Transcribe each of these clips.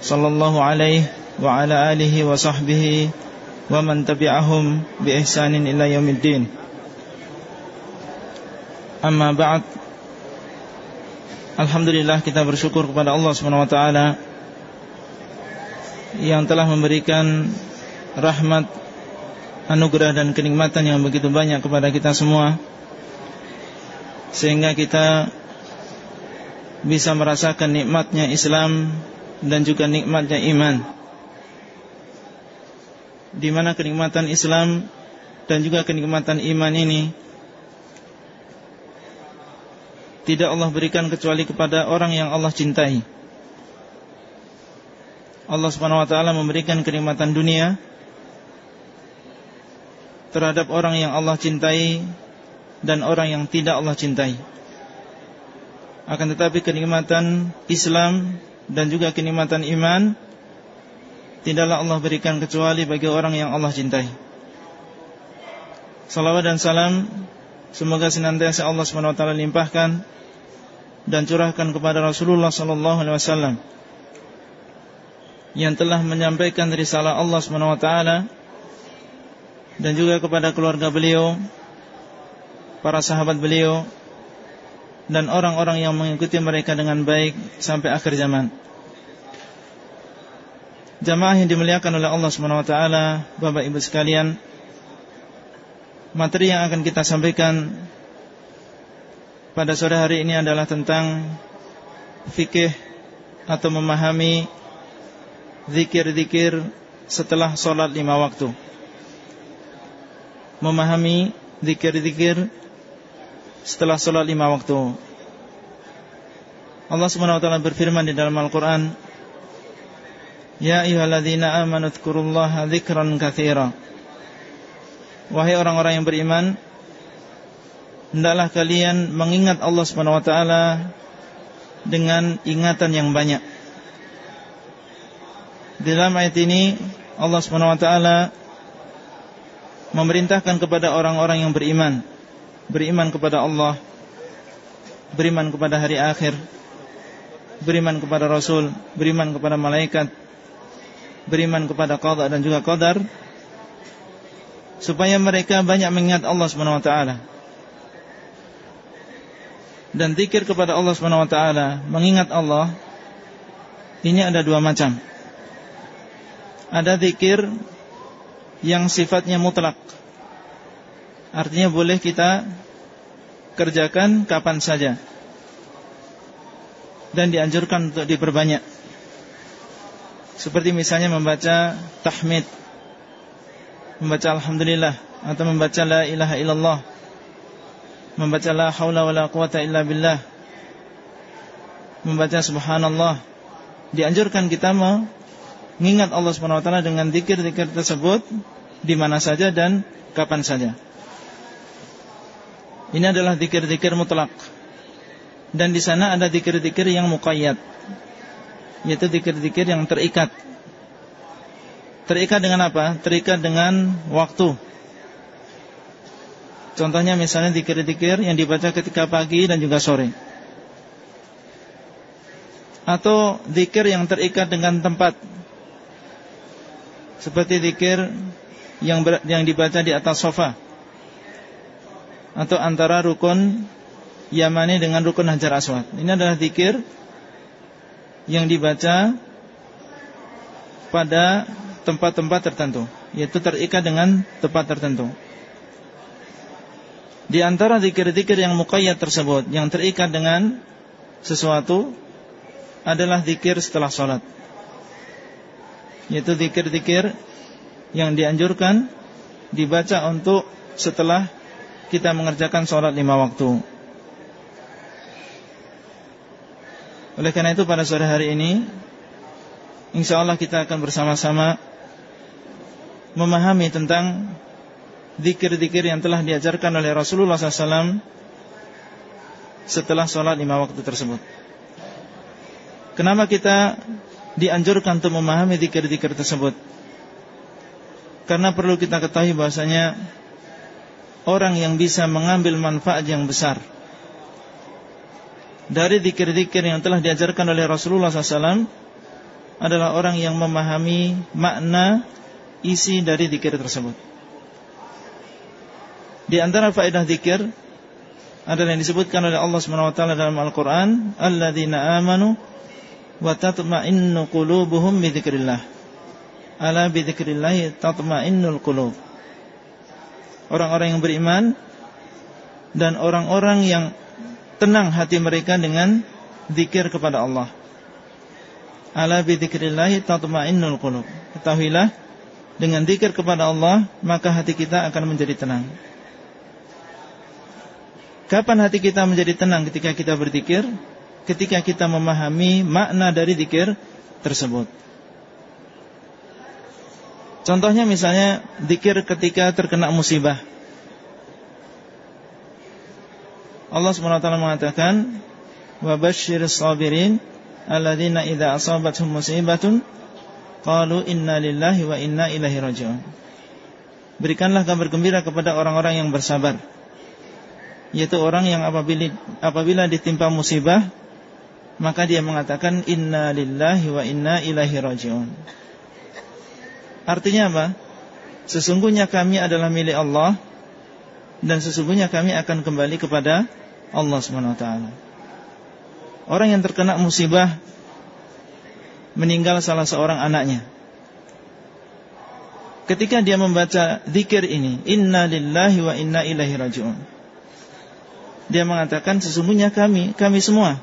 sallallahu alaihi wa ala alihi wa sahbihi wa man tabi'ahum bi ihsanin ila yaumiddin. Amma ba'd. Alhamdulillah kita bersyukur kepada Allah Subhanahu wa taala yang telah memberikan rahmat anugerah dan kenikmatan yang begitu banyak kepada kita semua sehingga kita bisa merasakan nikmatnya Islam dan juga nikmatnya iman Di mana kenikmatan Islam Dan juga kenikmatan iman ini tidak Allah berikan kecuali kepada orang yang Allah cintai. Allah Subhanahu wa taala memberikan kenikmatan dunia terhadap orang yang Allah cintai dan orang yang tidak Allah cintai. Akan tetapi kenikmatan Islam dan juga kenikmatan iman tidaklah Allah berikan kecuali bagi orang yang Allah cintai. Salawat dan salam semoga senantiasa Allah taala limpahkan dan curahkan kepada Rasulullah sallallahu alaihi wasallam yang telah menyampaikan risalah Allah taala dan juga kepada keluarga beliau, para sahabat beliau dan orang-orang yang mengikuti mereka dengan baik sampai akhir zaman. Jamaah yang dimuliakan oleh Allah Subhanahu wa taala, Bapak Ibu sekalian, materi yang akan kita sampaikan pada sore hari ini adalah tentang fikih atau memahami zikir-zikir setelah sholat lima waktu. Memahami zikir-zikir setelah sholat lima waktu. Allah Subhanahu wa taala berfirman di dalam Al-Qur'an, "Ya ayyuhalladzina amanu dzkurullaha dzikran katsira." Wahai orang-orang yang beriman, hendaklah kalian mengingat Allah Subhanahu wa taala dengan ingatan yang banyak. Di dalam ayat ini Allah Subhanahu wa taala memerintahkan kepada orang-orang yang beriman, beriman kepada Allah, beriman kepada hari akhir, beriman kepada Rasul, beriman kepada malaikat, beriman kepada qada dan juga qadar supaya mereka banyak mengingat Allah Subhanahu wa taala dan zikir kepada Allah Subhanahu wa taala, mengingat Allah ini ada dua macam. Ada zikir yang sifatnya mutlak. Artinya boleh kita kerjakan kapan saja. Dan dianjurkan untuk diperbanyak. Seperti misalnya membaca tahmid, membaca alhamdulillah atau membaca la ilaha illallah membaca la haula wala quwata illa billah membaca subhanallah dianjurkan kita mengingat Allah Subhanahu wa taala dengan zikir-zikir tersebut di mana saja dan kapan saja. Ini adalah zikir-zikir mutlak. Dan di sana ada zikir-zikir yang muqayyad. Yaitu zikir-zikir yang terikat. Terikat dengan apa? Terikat dengan waktu. Contohnya misalnya dikir-dikir yang dibaca ketika pagi dan juga sore. Atau dikir yang terikat dengan tempat. Seperti dikir yang yang dibaca di atas sofa. Atau antara rukun Yamani dengan rukun Hajar Aswad. Ini adalah dikir yang dibaca pada tempat-tempat tertentu. Yaitu terikat dengan tempat tertentu. Di antara zikir-zikir yang muqayyad tersebut Yang terikat dengan sesuatu Adalah zikir setelah sholat Yaitu zikir-zikir Yang dianjurkan Dibaca untuk setelah Kita mengerjakan sholat lima waktu Oleh karena itu pada sore hari ini insyaallah kita akan bersama-sama memahami tentang zikir-zikir yang telah diajarkan oleh Rasulullah SAW setelah sholat lima waktu tersebut. Kenapa kita dianjurkan untuk memahami zikir-zikir tersebut? Karena perlu kita ketahui bahasanya orang yang bisa mengambil manfaat yang besar dari zikir-zikir yang telah diajarkan oleh Rasulullah SAW adalah orang yang memahami makna isi dari zikir tersebut. Di antara faedah zikir adalah yang disebutkan oleh Allah SWT dalam Al-Quran Alladzina amanu wa tatma'innu qulubuhum bidzikrillah. Ala bidzikrillah tatma'innul qulub. Orang-orang yang beriman dan orang-orang yang tenang hati mereka dengan zikir kepada Allah. Ala bidzikrillah tatma'innul qulub. Ketahuilah dengan zikir kepada Allah maka hati kita akan menjadi tenang. Kapan hati kita menjadi tenang ketika kita berzikir? Ketika kita memahami makna dari zikir tersebut. Contohnya misalnya zikir ketika terkena musibah. Allah SWT mengatakan, "Wa basyiris sabirin alladzina idza asabatuhum musibatun qalu inna lillahi wa inna ilaihi raji'un." Berikanlah kabar gembira kepada orang-orang yang bersabar yaitu orang yang apabila apabila ditimpa musibah maka dia mengatakan inna lillahi wa inna ilaihi rajiun. Artinya apa? Sesungguhnya kami adalah milik Allah dan sesungguhnya kami akan kembali kepada Allah Subhanahu wa taala. Orang yang terkena musibah meninggal salah seorang anaknya. Ketika dia membaca zikir ini, inna lillahi wa inna ilaihi rajiun dia mengatakan sesungguhnya kami, kami semua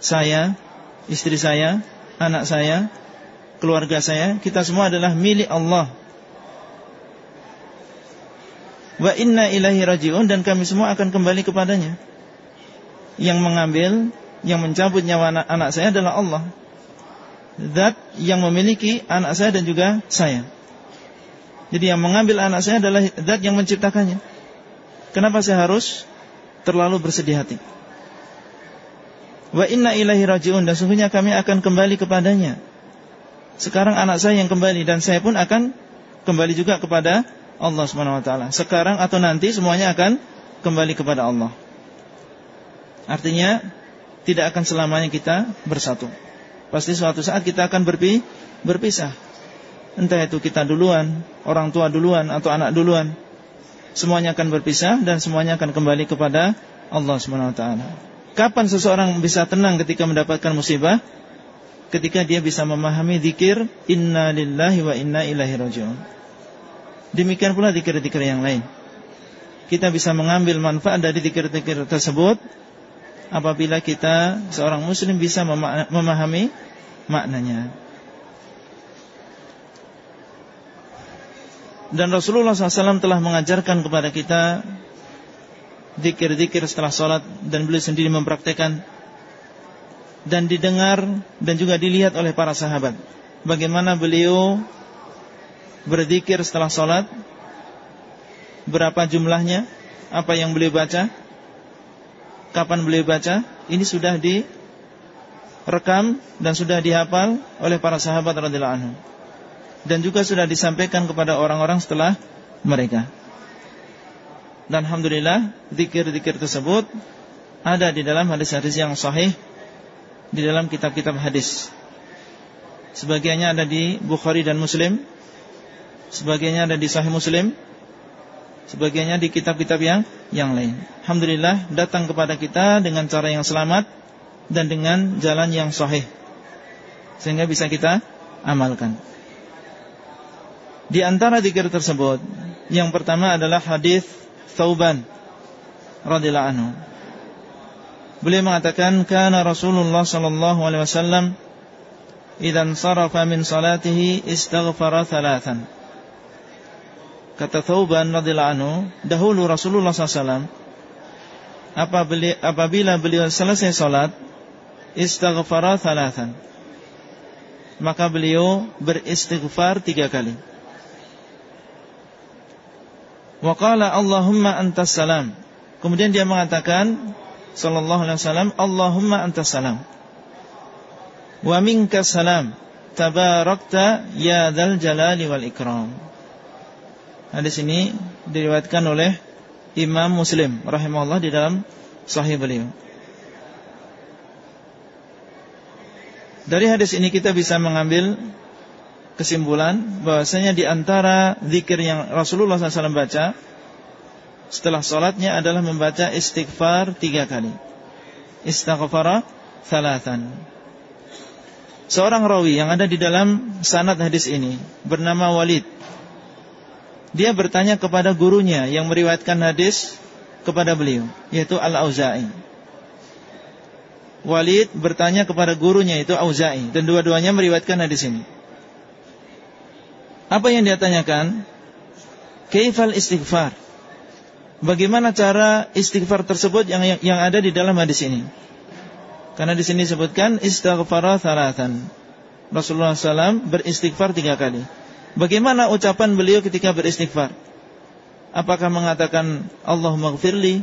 Saya, istri saya, anak saya, keluarga saya Kita semua adalah milik Allah Wa inna ilahi raji'un Dan kami semua akan kembali kepadanya Yang mengambil Yang mencabut nyawa anak, anak saya adalah Allah Zat yang memiliki anak saya dan juga saya Jadi yang mengambil anak saya adalah Zat yang menciptakannya Kenapa saya harus terlalu bersedih hati. Wa inna ilahi rajiun dan sungguhnya kami akan kembali kepadanya. Sekarang anak saya yang kembali dan saya pun akan kembali juga kepada Allah Subhanahu wa taala. Sekarang atau nanti semuanya akan kembali kepada Allah. Artinya tidak akan selamanya kita bersatu. Pasti suatu saat kita akan berpi berpisah. Entah itu kita duluan, orang tua duluan atau anak duluan semuanya akan berpisah dan semuanya akan kembali kepada Allah Subhanahu wa taala. Kapan seseorang bisa tenang ketika mendapatkan musibah? Ketika dia bisa memahami zikir inna lillahi wa inna ilaihi rajiun. Demikian pula zikir-zikir yang lain. Kita bisa mengambil manfaat dari zikir-zikir tersebut apabila kita seorang muslim bisa memahami maknanya. Dan Rasulullah SAW telah mengajarkan kepada kita Dikir-dikir setelah sholat Dan beliau sendiri mempraktekkan Dan didengar Dan juga dilihat oleh para sahabat Bagaimana beliau Berzikir setelah sholat Berapa jumlahnya? Apa yang beliau baca? Kapan beliau baca? Ini sudah direkam Dan sudah dihafal oleh para sahabat radhiyallahu dan juga sudah disampaikan kepada orang-orang setelah mereka. Dan alhamdulillah zikir-zikir tersebut ada di dalam hadis-hadis yang sahih di dalam kitab-kitab hadis. Sebagiannya ada di Bukhari dan Muslim, sebagiannya ada di Sahih Muslim, sebagiannya di kitab-kitab yang yang lain. Alhamdulillah datang kepada kita dengan cara yang selamat dan dengan jalan yang sahih. Sehingga bisa kita amalkan. Di antara zikir tersebut Yang pertama adalah hadis Thauban radhiyallahu anhu. Beliau mengatakan kana Rasulullah sallallahu alaihi wasallam idan sarafa min salatihi istaghfara thalathan. Kata Thauban radhiyallahu anhu, dahulu Rasulullah sallallahu apabila beliau selesai salat istaghfara thalathan. Maka beliau beristighfar tiga kali. Waqala Allahumma antas salam. Kemudian dia mengatakan Sallallahu alaihi wasallam Allahumma antas salam. Wa minka salam Tabarakta ya dal jalali wal ikram Hadis ini diriwayatkan oleh Imam Muslim rahimahullah di dalam sahih beliau Dari hadis ini kita bisa mengambil kesimpulan bahwasanya di antara zikir yang Rasulullah SAW baca setelah sholatnya adalah membaca istighfar tiga kali. Istighfar salatan. Seorang rawi yang ada di dalam sanad hadis ini bernama Walid. Dia bertanya kepada gurunya yang meriwayatkan hadis kepada beliau, yaitu Al-Auza'i. Walid bertanya kepada gurunya itu Auza'i dan dua-duanya meriwayatkan hadis ini. Apa yang dia tanyakan? Kaifal istighfar? Bagaimana cara istighfar tersebut yang yang ada di dalam hadis ini? Karena di sini disebutkan istighfar thalathan. Rasulullah SAW beristighfar tiga kali. Bagaimana ucapan beliau ketika beristighfar? Apakah mengatakan Allahumma gfirli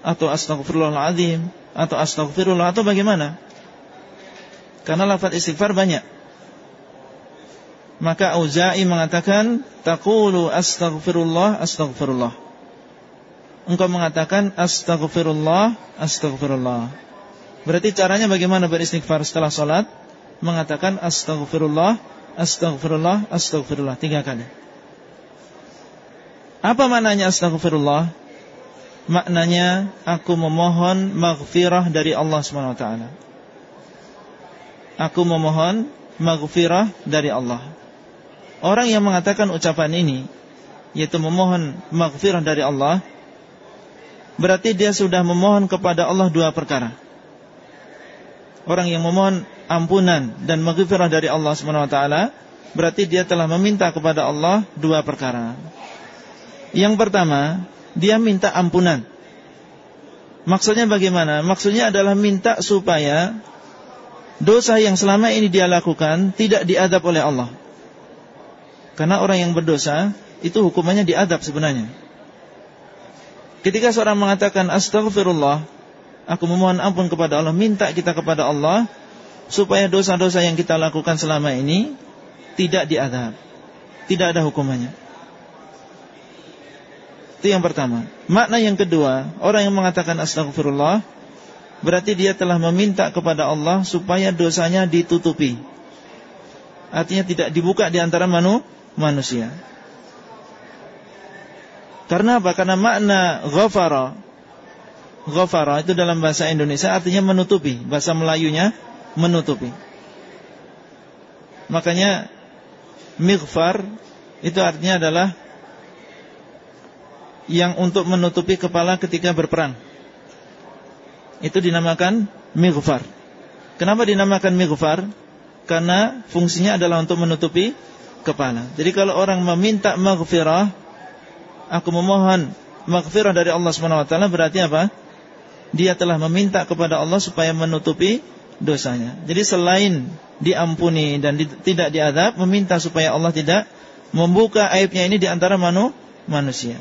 atau astaghfirullahaladzim atau astagfirullah atau bagaimana? Karena lafaz istighfar banyak. Maka Auza'i mengatakan taqulu astaghfirullah astaghfirullah. Engkau mengatakan astaghfirullah astaghfirullah. Berarti caranya bagaimana beristighfar setelah salat? Mengatakan astaghfirullah astaghfirullah astaghfirullah tiga kali. Apa maknanya astaghfirullah? Maknanya aku memohon maghfirah dari Allah SWT Aku memohon maghfirah dari Allah Orang yang mengatakan ucapan ini Yaitu memohon maghfirah dari Allah Berarti dia sudah memohon kepada Allah dua perkara Orang yang memohon ampunan dan maghfirah dari Allah SWT Berarti dia telah meminta kepada Allah dua perkara Yang pertama dia minta ampunan. Maksudnya bagaimana? Maksudnya adalah minta supaya dosa yang selama ini dia lakukan tidak diadab oleh Allah. Karena orang yang berdosa itu hukumannya diadab sebenarnya. Ketika seorang mengatakan astagfirullah, aku memohon ampun kepada Allah, minta kita kepada Allah supaya dosa-dosa yang kita lakukan selama ini tidak diadab. Tidak ada hukumannya. Itu yang pertama. Makna yang kedua, orang yang mengatakan astagfirullah berarti dia telah meminta kepada Allah supaya dosanya ditutupi. Artinya tidak dibuka di antara manu, manusia. Karena apa? Karena makna ghafara Ghafara itu dalam bahasa Indonesia artinya menutupi Bahasa Melayunya menutupi Makanya Mighfar Itu artinya adalah yang untuk menutupi kepala ketika berperang. Itu dinamakan mighfar. Kenapa dinamakan mighfar? Karena fungsinya adalah untuk menutupi kepala. Jadi kalau orang meminta maghfirah, aku memohon maghfirah dari Allah Subhanahu wa taala berarti apa? Dia telah meminta kepada Allah supaya menutupi dosanya. Jadi selain diampuni dan di, tidak diadab, meminta supaya Allah tidak membuka aibnya ini di antara manu, manusia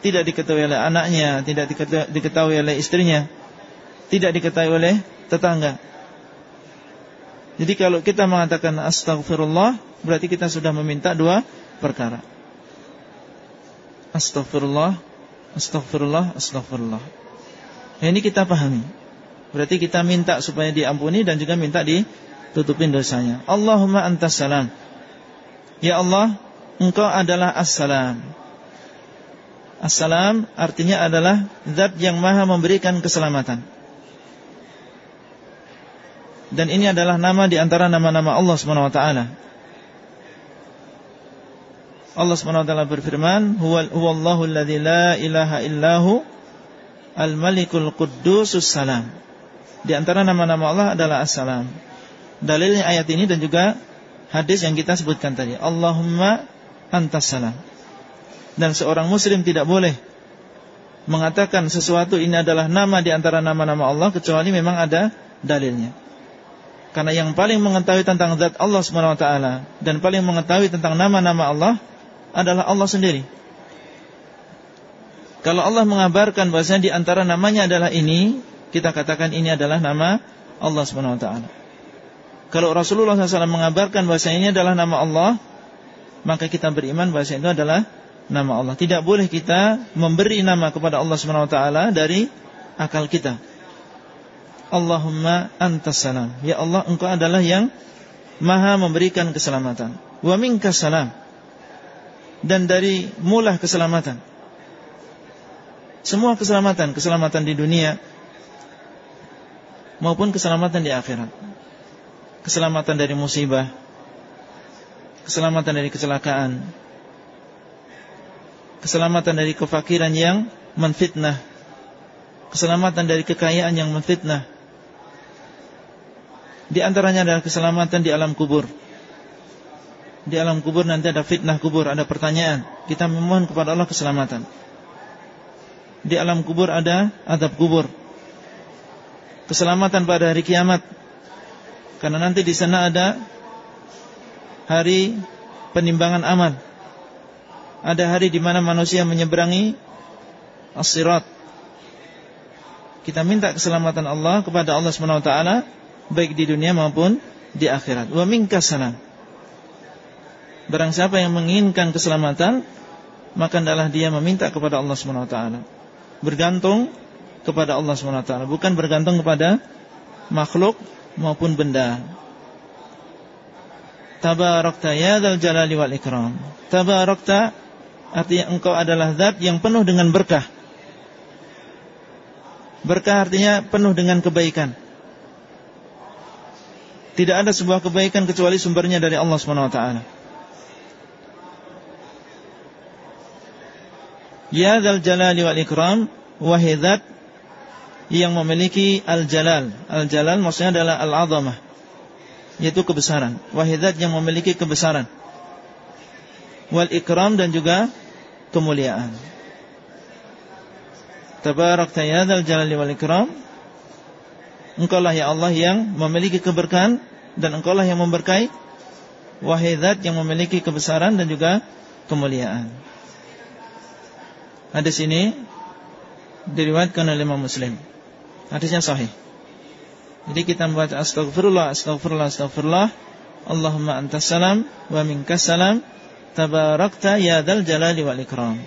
tidak diketahui oleh anaknya, tidak diketahui oleh istrinya, tidak diketahui oleh tetangga. Jadi kalau kita mengatakan astagfirullah, berarti kita sudah meminta dua perkara. Astagfirullah, astagfirullah, astagfirullah. Nah, ini kita pahami. Berarti kita minta supaya diampuni dan juga minta ditutupin dosanya. Allahumma antas salam. Ya Allah, Engkau adalah as-salam. Assalam artinya adalah zat yang maha memberikan keselamatan. Dan ini adalah nama di antara nama-nama Allah taala. Allah taala berfirman, "Huwallahu alladzi la ilaha illahu al-malikul quddusus salam." Di antara nama-nama Allah adalah As-Salam. Dalilnya ayat ini dan juga hadis yang kita sebutkan tadi. Allahumma antas salam dan seorang muslim tidak boleh mengatakan sesuatu ini adalah nama di antara nama-nama Allah kecuali memang ada dalilnya. Karena yang paling mengetahui tentang zat Allah taala dan paling mengetahui tentang nama-nama Allah adalah Allah sendiri. Kalau Allah mengabarkan bahwasanya di antara namanya adalah ini, kita katakan ini adalah nama Allah Subhanahu wa taala. Kalau Rasulullah SAW mengabarkan bahwasanya ini adalah nama Allah, maka kita beriman bahwa itu adalah nama Allah. Tidak boleh kita memberi nama kepada Allah Subhanahu wa taala dari akal kita. Allahumma antas salam. Ya Allah, engkau adalah yang maha memberikan keselamatan. Wa minkas salam. Dan dari mulah keselamatan. Semua keselamatan, keselamatan di dunia maupun keselamatan di akhirat. Keselamatan dari musibah, keselamatan dari kecelakaan, keselamatan dari kefakiran yang menfitnah, keselamatan dari kekayaan yang menfitnah, di antaranya adalah keselamatan di alam kubur. Di alam kubur nanti ada fitnah kubur, ada pertanyaan. Kita memohon kepada Allah keselamatan. Di alam kubur ada adab kubur. Keselamatan pada hari kiamat. Karena nanti di sana ada hari penimbangan amal. Ada hari di mana manusia menyeberangi as-sirat. Kita minta keselamatan Allah kepada Allah Subhanahu taala baik di dunia maupun di akhirat. Wa minkas salam. Barang siapa yang menginginkan keselamatan, maka adalah dia meminta kepada Allah Subhanahu taala. Bergantung kepada Allah taala, bukan bergantung kepada makhluk maupun benda. Tabarakta ya dzal jalali wal ikram. Tabarakta artinya engkau adalah zat yang penuh dengan berkah. Berkah artinya penuh dengan kebaikan. Tidak ada sebuah kebaikan kecuali sumbernya dari Allah taala. Ya dzal jalali wal ikram wahidat yang memiliki al-jalal. Al-jalal maksudnya adalah al-azamah. Yaitu kebesaran. Wahidat yang memiliki kebesaran. Wal ikram dan juga kemuliaan. Tabarakta ya dzal jalali wal ikram. Engkaulah ya Allah yang memiliki keberkahan dan engkaulah yang memberkahi wahai zat yang memiliki kebesaran dan juga kemuliaan. Hadis ini diriwayatkan oleh Imam Muslim. Hadisnya sahih. Jadi kita membaca astagfirullah, astagfirullah, astagfirullah. Allahumma antas salam wa minkas salam. Tabarakta ya dal jalali wal ikram.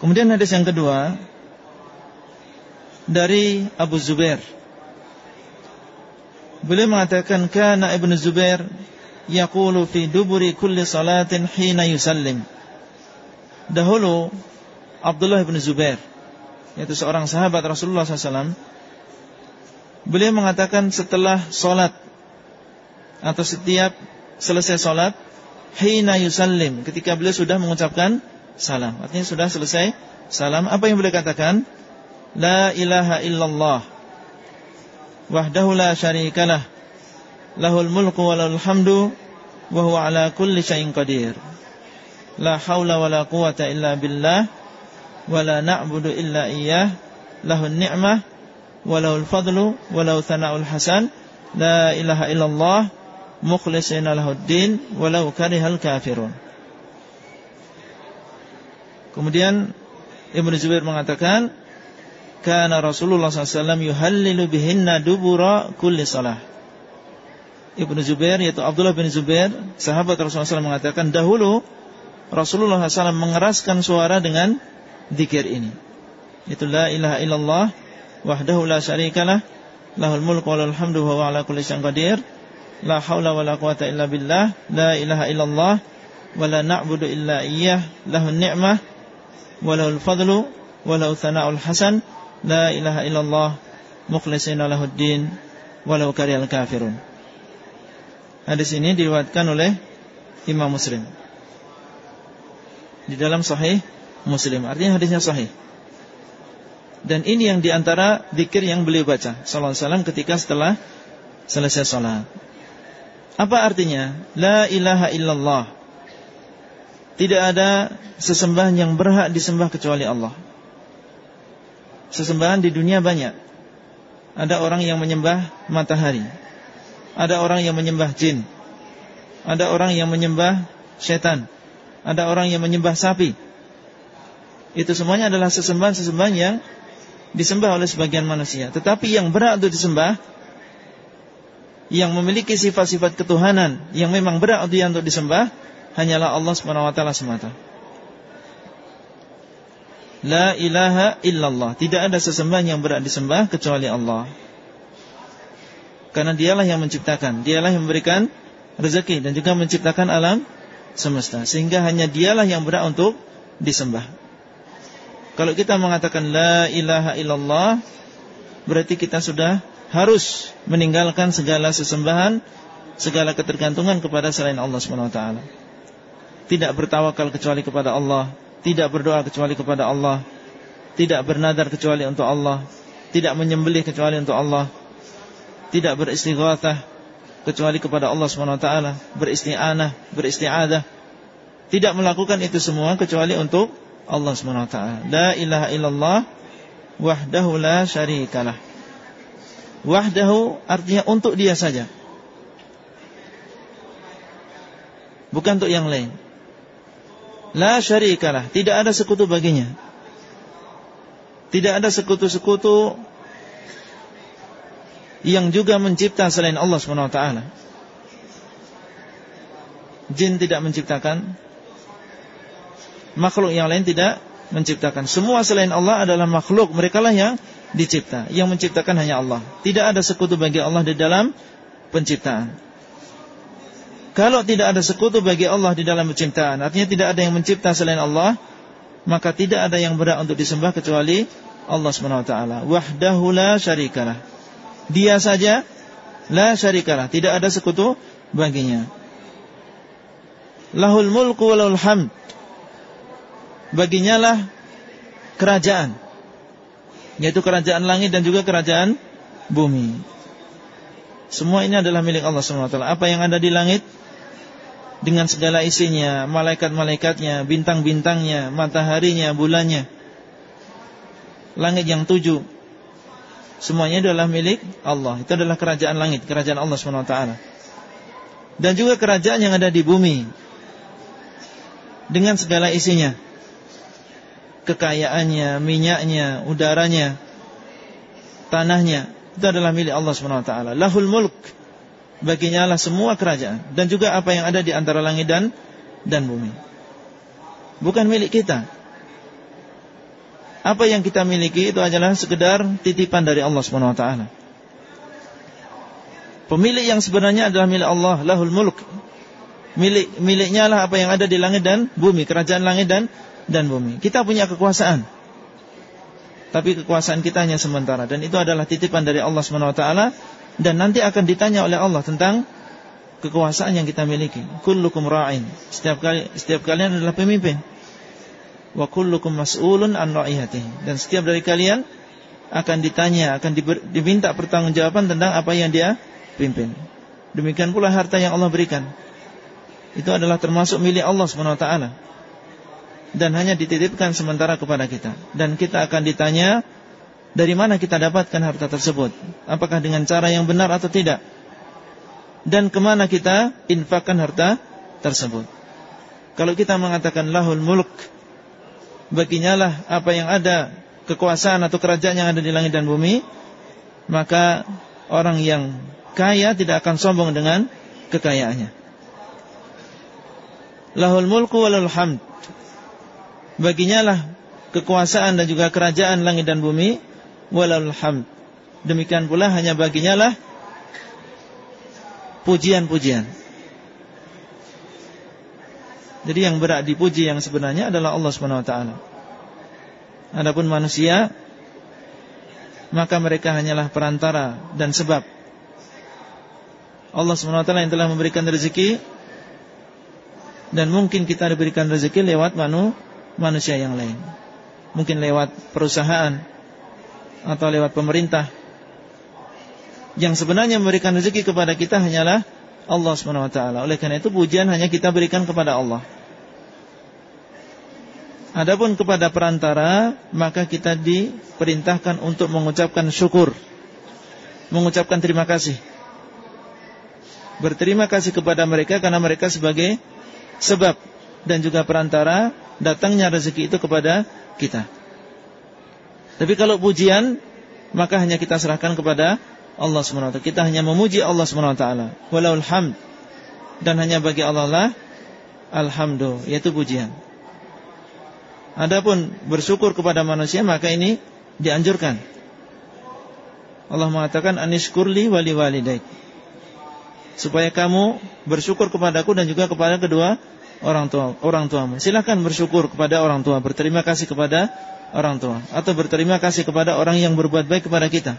Kemudian hadis yang kedua dari Abu Zubair Beliau mengatakan kana Ibnu Zubair yaqulu fi duburi kulli salatin hina yusallim. Dahulu Abdullah bin Zubair yaitu seorang sahabat Rasulullah SAW beliau mengatakan setelah solat atau setiap selesai solat hina yusallim ketika beliau sudah mengucapkan salam. Artinya sudah selesai salam. Apa yang beliau katakan? La ilaha illallah wahdahu la syarikalah lahul mulku wa lahul hamdu wa ala kulli syai'in qadir. La haula wa la quwata illa billah wa la na'budu illa iyyah lahun ni'mah lahul fadlu wa lahu thana'ul hasan la ilaha illallah mukhlisina lahuddin walau karihal kafirun Kemudian Ibnu Zubair mengatakan kana Rasulullah SAW yuhallilu bihinna dubura kulli salah. Ibnu Zubair yaitu Abdullah bin Zubair sahabat Rasulullah SAW mengatakan dahulu Rasulullah SAW mengeraskan suara dengan zikir ini. Itu la ilaha illallah wahdahu la syarikalah lahul mulku wa lahul hamdu wa ala kulli syai'in qadir. La haula wa la quwata illa billah. La ilaha illallah wa la na'budu illa iyyah lahun ni'mah wa lahul fadlu wa lahu thana'ul hasan La ilaha illallah mukhlisina lahuddin walau kariyal kafirun. Hadis ini diriwayatkan oleh Imam Muslim. Di dalam sahih Muslim. Artinya hadisnya sahih. Dan ini yang di antara zikir yang beliau baca wasallam ketika setelah selesai salat. Apa artinya? La ilaha illallah. Tidak ada sesembahan yang berhak disembah kecuali Allah. Sesembahan di dunia banyak Ada orang yang menyembah matahari. Ada orang yang menyembah jin. Ada orang yang menyembah setan. Ada orang yang menyembah sapi. Itu semuanya adalah sesembahan-sesembahan yang disembah oleh sebagian manusia. Tetapi yang berat untuk disembah yang memiliki sifat-sifat ketuhanan yang memang berat untuk disembah hanyalah Allah Subhanahu wa taala semata. La ilaha illallah. Tidak ada sesembahan yang berat disembah kecuali Allah. Karena dialah yang menciptakan, dialah yang memberikan rezeki dan juga menciptakan alam semesta. Sehingga hanya dialah yang berat untuk disembah. Kalau kita mengatakan la ilaha illallah, berarti kita sudah harus meninggalkan segala sesembahan, segala ketergantungan kepada selain Allah SWT. Tidak bertawakal kecuali kepada Allah tidak berdoa kecuali kepada Allah, tidak bernadar kecuali untuk Allah, tidak menyembelih kecuali untuk Allah, tidak beristighatsah kecuali kepada Allah SWT, beristi'anah, beristi'adah, tidak melakukan itu semua kecuali untuk Allah SWT. La ilaha illallah wahdahu la syarikalah. Wahdahu artinya untuk dia saja. Bukan untuk yang lain. La syarikalah, tidak ada sekutu baginya. Tidak ada sekutu-sekutu yang juga mencipta selain Allah SWT. Jin tidak menciptakan, makhluk yang lain tidak menciptakan. Semua selain Allah adalah makhluk, mereka lah yang dicipta. Yang menciptakan hanya Allah. Tidak ada sekutu bagi Allah di dalam penciptaan. Kalau tidak ada sekutu bagi Allah di dalam penciptaan, artinya tidak ada yang mencipta selain Allah, maka tidak ada yang berat untuk disembah kecuali Allah Subhanahu wa taala. Wahdahu la syarikalah. Dia saja la syarikalah, tidak ada sekutu baginya. Lahul mulku walul hamd. Baginya lah kerajaan. Yaitu kerajaan langit dan juga kerajaan bumi. Semua ini adalah milik Allah SWT. Apa yang ada di langit dengan segala isinya, malaikat-malaikatnya, bintang-bintangnya, mataharinya, bulannya, langit yang tujuh. Semuanya adalah milik Allah. Itu adalah kerajaan langit, kerajaan Allah SWT. Dan juga kerajaan yang ada di bumi. Dengan segala isinya. Kekayaannya, minyaknya, udaranya, tanahnya. Itu adalah milik Allah SWT. Lahul mulk baginya lah semua kerajaan dan juga apa yang ada di antara langit dan dan bumi. Bukan milik kita. Apa yang kita miliki itu adalah sekedar titipan dari Allah Subhanahu wa taala. Pemilik yang sebenarnya adalah milik Allah, lahul mulk. Milik miliknya lah apa yang ada di langit dan bumi, kerajaan langit dan dan bumi. Kita punya kekuasaan. Tapi kekuasaan kita hanya sementara dan itu adalah titipan dari Allah taala dan nanti akan ditanya oleh Allah tentang kekuasaan yang kita miliki. Kullukum ra'in. Setiap kali setiap kalian adalah pemimpin. Wa kullukum mas'ulun an ra'iyatihi. Dan setiap dari kalian akan ditanya, akan diminta pertanggungjawaban tentang apa yang dia pimpin. Demikian pula harta yang Allah berikan. Itu adalah termasuk milik Allah SWT dan hanya dititipkan sementara kepada kita. Dan kita akan ditanya dari mana kita dapatkan harta tersebut? Apakah dengan cara yang benar atau tidak? Dan ke mana kita infakkan harta tersebut? Kalau kita mengatakan lahul mulk, baginya lah apa yang ada kekuasaan atau kerajaan yang ada di langit dan bumi, maka orang yang kaya tidak akan sombong dengan kekayaannya. Lahul mulku walul hamd. Baginya lah kekuasaan dan juga kerajaan langit dan bumi walal hamd. Demikian pula hanya baginya lah pujian-pujian. Jadi yang berat dipuji yang sebenarnya adalah Allah Subhanahu wa taala. Adapun manusia maka mereka hanyalah perantara dan sebab. Allah Subhanahu wa taala yang telah memberikan rezeki dan mungkin kita diberikan rezeki lewat manu, manusia yang lain. Mungkin lewat perusahaan, atau lewat pemerintah. Yang sebenarnya memberikan rezeki kepada kita hanyalah Allah SWT. Oleh karena itu pujian hanya kita berikan kepada Allah. Adapun kepada perantara, maka kita diperintahkan untuk mengucapkan syukur mengucapkan terima kasih. Berterima kasih kepada mereka karena mereka sebagai sebab dan juga perantara datangnya rezeki itu kepada kita. Tapi kalau pujian maka hanya kita serahkan kepada Allah SWT. Kita hanya memuji Allah SWT. Walau hamd dan hanya bagi Allah lah alhamdulillah yaitu pujian. Adapun bersyukur kepada manusia maka ini dianjurkan. Allah mengatakan anishkurli wali walidaik. Supaya kamu bersyukur kepadaku dan juga kepada kedua orang tua orang tuamu. Silakan bersyukur kepada orang tua, berterima kasih kepada orang tua atau berterima kasih kepada orang yang berbuat baik kepada kita.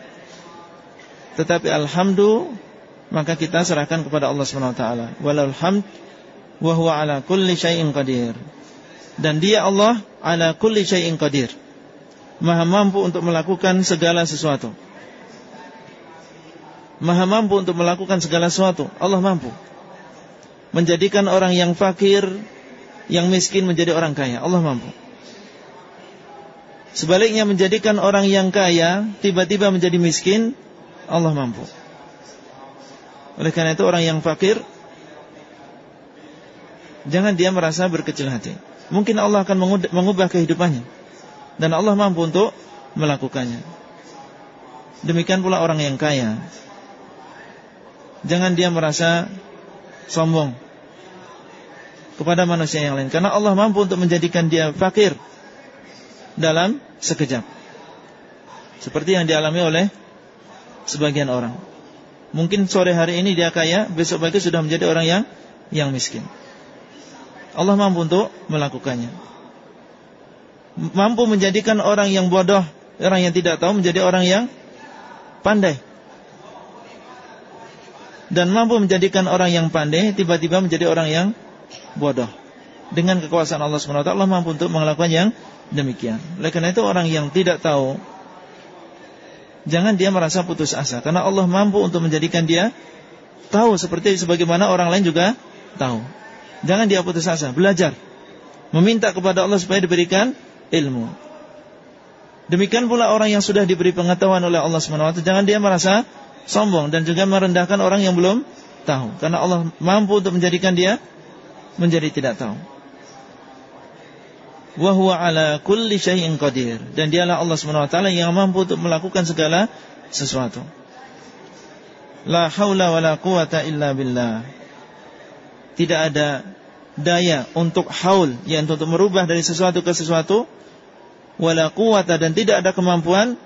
Tetapi alhamdulillah maka kita serahkan kepada Allah Subhanahu wa taala. Walal hamd wa huwa ala kulli syai'in qadir. Dan dia Allah ala kulli syai'in qadir. Maha mampu untuk melakukan segala sesuatu. Maha mampu untuk melakukan segala sesuatu. Allah mampu. Menjadikan orang yang fakir, yang miskin menjadi orang kaya. Allah mampu. Sebaliknya menjadikan orang yang kaya tiba-tiba menjadi miskin, Allah mampu. Oleh karena itu orang yang fakir jangan dia merasa berkecil hati. Mungkin Allah akan mengubah kehidupannya Dan Allah mampu untuk melakukannya Demikian pula orang yang kaya Jangan dia merasa sombong Kepada manusia yang lain Karena Allah mampu untuk menjadikan dia fakir Dalam sekejap Seperti yang dialami oleh Sebagian orang Mungkin sore hari ini dia kaya Besok pagi sudah menjadi orang yang Yang miskin Allah mampu untuk melakukannya. Mampu menjadikan orang yang bodoh, orang yang tidak tahu menjadi orang yang pandai. Dan mampu menjadikan orang yang pandai tiba-tiba menjadi orang yang bodoh. Dengan kekuasaan Allah SWT Allah mampu untuk melakukan yang demikian. Oleh karena itu orang yang tidak tahu jangan dia merasa putus asa karena Allah mampu untuk menjadikan dia tahu seperti sebagaimana orang lain juga tahu. Jangan dia putus asa, belajar. Meminta kepada Allah supaya diberikan ilmu. Demikian pula orang yang sudah diberi pengetahuan oleh Allah SWT Jangan dia merasa sombong dan juga merendahkan orang yang belum tahu. Karena Allah mampu untuk menjadikan dia menjadi tidak tahu. Wahuwa ala kulli syai'in qadir. Dan dialah Allah SWT yang mampu untuk melakukan segala sesuatu. La hawla wa la quwata illa billah. Tidak ada daya untuk haul yang untuk merubah dari sesuatu ke sesuatu. Wala quwata dan tidak ada kemampuan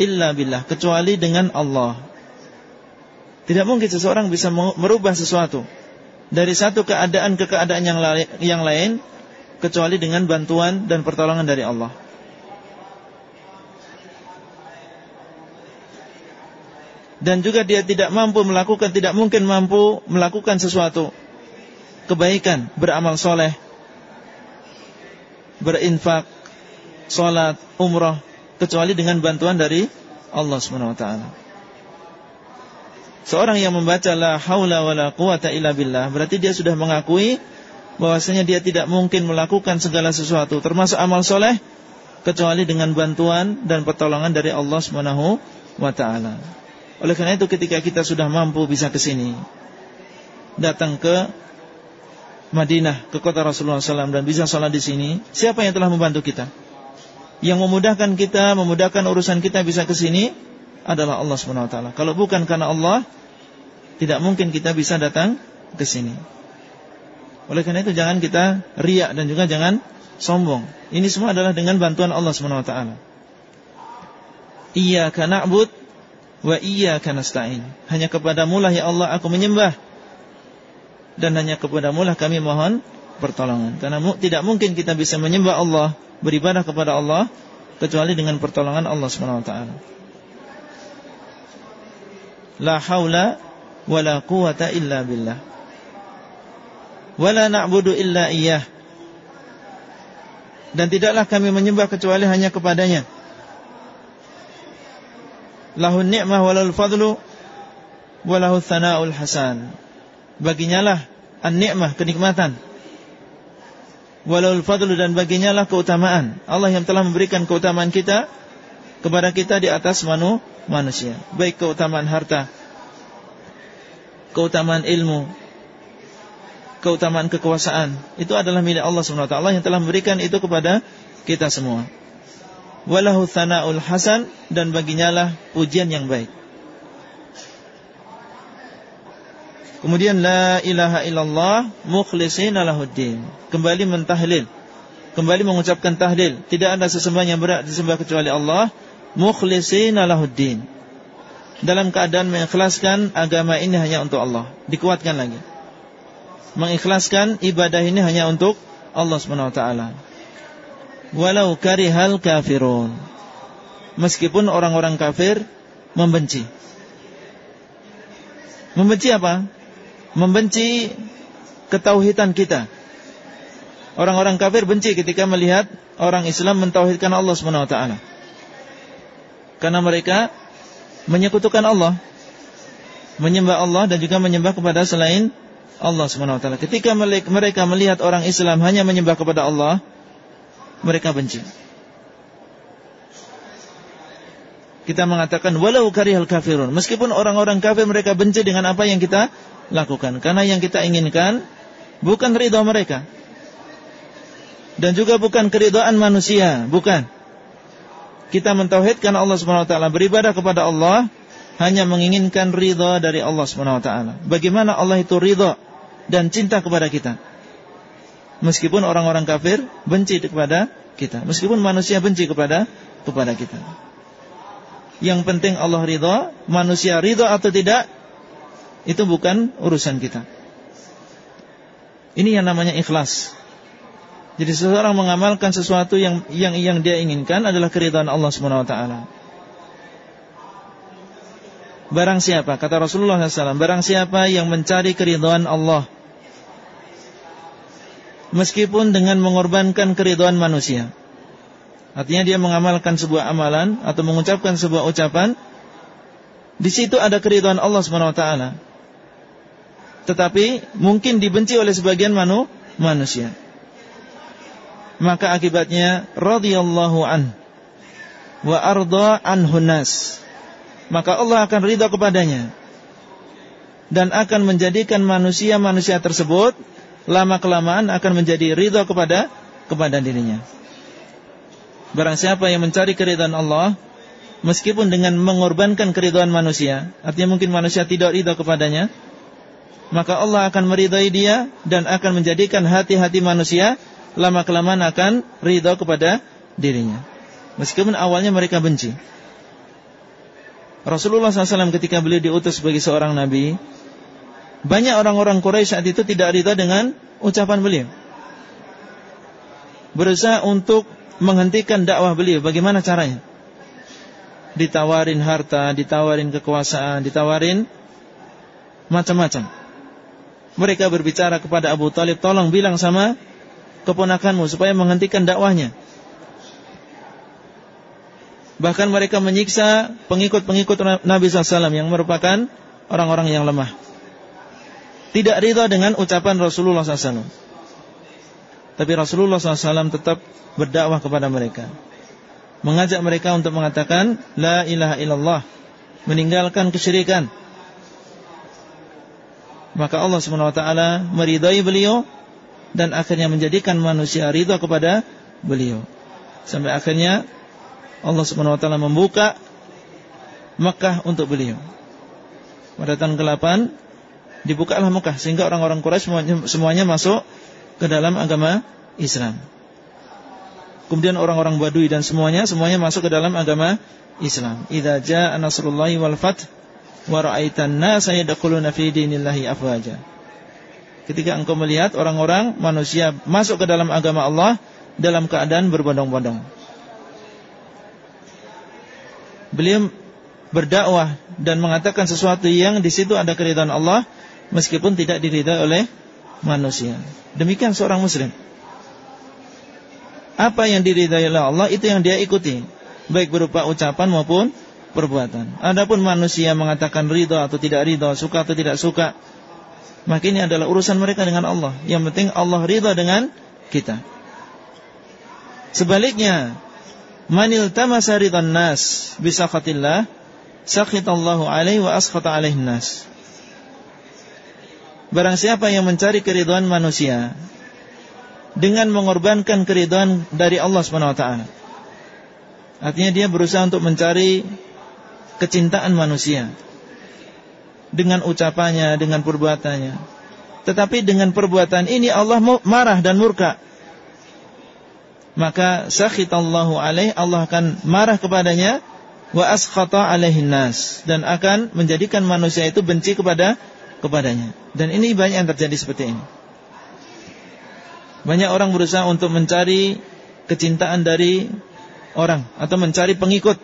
illa billah kecuali dengan Allah. Tidak mungkin seseorang bisa merubah sesuatu dari satu keadaan ke keadaan yang lain, yang lain kecuali dengan bantuan dan pertolongan dari Allah. Dan juga dia tidak mampu melakukan, tidak mungkin mampu melakukan sesuatu kebaikan, beramal soleh, berinfak, solat, umrah, kecuali dengan bantuan dari Allah swt. Seorang yang membaca la haula wala quwata illa billah berarti dia sudah mengakui bahwasanya dia tidak mungkin melakukan segala sesuatu termasuk amal soleh kecuali dengan bantuan dan pertolongan dari Allah Subhanahu wa taala. Oleh karena itu ketika kita sudah mampu bisa ke sini datang ke Madinah ke kota Rasulullah SAW dan bisa sholat di sini, siapa yang telah membantu kita? Yang memudahkan kita, memudahkan urusan kita bisa ke sini adalah Allah Subhanahu Wa Taala. Kalau bukan karena Allah, tidak mungkin kita bisa datang ke sini. Oleh karena itu jangan kita riak dan juga jangan sombong. Ini semua adalah dengan bantuan Allah Subhanahu Wa Taala. Iyyaka na'bud wa iyyaka nasta'in. Hanya kepadamu lah ya Allah aku menyembah dan hanya kepadamu lah kami mohon pertolongan. Karena tidak mungkin kita bisa menyembah Allah, beribadah kepada Allah kecuali dengan pertolongan Allah Subhanahu wa taala. La haula wala quwata illa billah. Wala na'budu illa iyyah. Dan tidaklah kami menyembah kecuali hanya kepadanya. Lahun ni'mah walal fadlu walahu thana'ul hasan baginya lah an-ni'mah, kenikmatan. Walau fadlu dan baginya lah keutamaan. Allah yang telah memberikan keutamaan kita kepada kita di atas manu, manusia. Baik keutamaan harta, keutamaan ilmu, keutamaan kekuasaan. Itu adalah milik Allah SWT yang telah memberikan itu kepada kita semua. Walahu thana'ul hasan dan baginya lah pujian yang baik. Kemudian la ilaha illallah mukhlishina lahuddin. Kembali mentahlil. Kembali mengucapkan tahlil. Tidak ada sesembahan yang berat disembah kecuali Allah mukhlishina lahuddin dalam keadaan mengikhlaskan agama ini hanya untuk Allah. Dikuatkan lagi. Mengikhlaskan ibadah ini hanya untuk Allah SWT walau karihal kafirun. Meskipun orang-orang kafir membenci. Membenci apa? Membenci ketauhidan kita. Orang-orang kafir benci ketika melihat orang Islam mentauhidkan Allah SWT karena mereka menyekutukan Allah Menyembah Allah dan juga menyembah kepada selain Allah SWT Ketika mereka melihat orang Islam hanya menyembah kepada Allah Mereka benci. Kita mengatakan Walau karihal kafirun. Meskipun orang-orang kafir mereka benci dengan apa yang kita lakukan. Karena yang kita inginkan Bukan ridho mereka. Dan juga bukan keridhaan manusia Bukan kita mentauhidkan Allah SWT beribadah kepada Allah hanya menginginkan ridha dari Allah SWT. Bagaimana Allah itu ridha dan cinta kepada kita? Meskipun orang-orang kafir benci kepada kita, meskipun manusia benci kepada kepada kita. Yang penting Allah ridha, manusia ridha atau tidak itu bukan urusan kita. Ini yang namanya ikhlas. Jadi seseorang mengamalkan sesuatu yang yang yang dia inginkan adalah keridhaan Allah Subhanahu wa taala. Barang siapa kata Rasulullah SAW Barang siapa yang mencari keridhaan Allah Meskipun dengan mengorbankan keridhaan manusia Artinya dia mengamalkan sebuah amalan Atau mengucapkan sebuah ucapan Di situ ada keridhaan Allah SWT Tetapi mungkin dibenci oleh sebagian manu, manusia maka akibatnya radhiyallahu an wa arda anhu nas. Maka Allah akan ridha kepadanya. Dan akan menjadikan manusia-manusia tersebut lama kelamaan akan menjadi ridha kepada kepada dirinya. Barang siapa yang mencari keridhaan Allah meskipun dengan mengorbankan keridhaan manusia artinya mungkin manusia tidak ridha kepadanya maka Allah akan meridai dia dan akan menjadikan hati-hati manusia lama kelamaan akan ridho kepada dirinya. Meskipun awalnya mereka benci. Rasulullah SAW ketika beliau diutus sebagai seorang nabi, banyak orang-orang Quraisy saat itu tidak ridho dengan ucapan beliau. Berusaha untuk menghentikan dakwah beliau. Bagaimana caranya? Ditawarin harta, ditawarin kekuasaan, ditawarin macam-macam. Mereka berbicara kepada Abu Talib, tolong bilang sama keponakanmu supaya menghentikan dakwahnya. Bahkan mereka menyiksa pengikut-pengikut Nabi SAW yang merupakan orang-orang yang lemah. Tidak ridha dengan ucapan Rasulullah SAW. Tapi Rasulullah SAW tetap berdakwah kepada mereka. Mengajak mereka untuk mengatakan La ilaha illallah Meninggalkan kesyirikan Maka Allah SWT meridai beliau dan akhirnya menjadikan manusia ridha kepada beliau. Sampai akhirnya Allah Subhanahu wa taala membuka Makkah untuk beliau. Pada tahun ke-8 dibukalah Makkah sehingga orang-orang Quraisy semuanya, semuanya masuk ke dalam agama Islam. Kemudian orang-orang Badui dan semuanya semuanya masuk ke dalam agama Islam. Idza jaa nasrullahi wal fath wa ra'aitan nasa yadkhuluna fi dinillahi afwaja ketika engkau melihat orang-orang manusia masuk ke dalam agama Allah dalam keadaan berbondong-bondong. Beliau berdakwah dan mengatakan sesuatu yang di situ ada keridhaan Allah meskipun tidak diridhai oleh manusia. Demikian seorang muslim. Apa yang diridhai oleh Allah itu yang dia ikuti, baik berupa ucapan maupun perbuatan. Adapun manusia mengatakan ridha atau tidak ridha, suka atau tidak suka, maka ini adalah urusan mereka dengan Allah. Yang penting Allah ridha dengan kita. Sebaliknya, manil tamasa ridhan nas bisaqatillah sakhitallahu alaihi wa askhata alaihi nas. Barang siapa yang mencari keridhaan manusia dengan mengorbankan keridhaan dari Allah taala. Artinya dia berusaha untuk mencari kecintaan manusia dengan ucapannya, dengan perbuatannya. Tetapi dengan perbuatan ini Allah marah dan murka maka sakhitallahu alaih Allah akan marah kepadanya wa askhata alaihi nas dan akan menjadikan manusia itu benci kepada kepadanya. Dan ini banyak yang terjadi seperti ini. Banyak orang berusaha untuk mencari kecintaan dari orang atau mencari pengikut.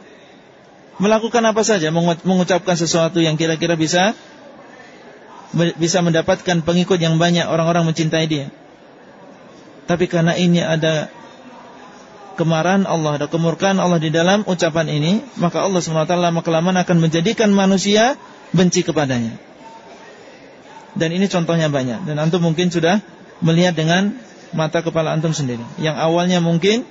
Melakukan apa saja, mengucapkan sesuatu yang kira-kira bisa bisa mendapatkan pengikut yang banyak, orang-orang mencintai dia. Tapi karena ini ada kemarahan Allah dan kemurkaan Allah di dalam ucapan ini, maka Allah SWT kelamaan akan menjadikan manusia benci kepadanya. Dan ini contohnya banyak. Dan antum mungkin sudah melihat dengan mata kepala antum sendiri. Yang awalnya mungkin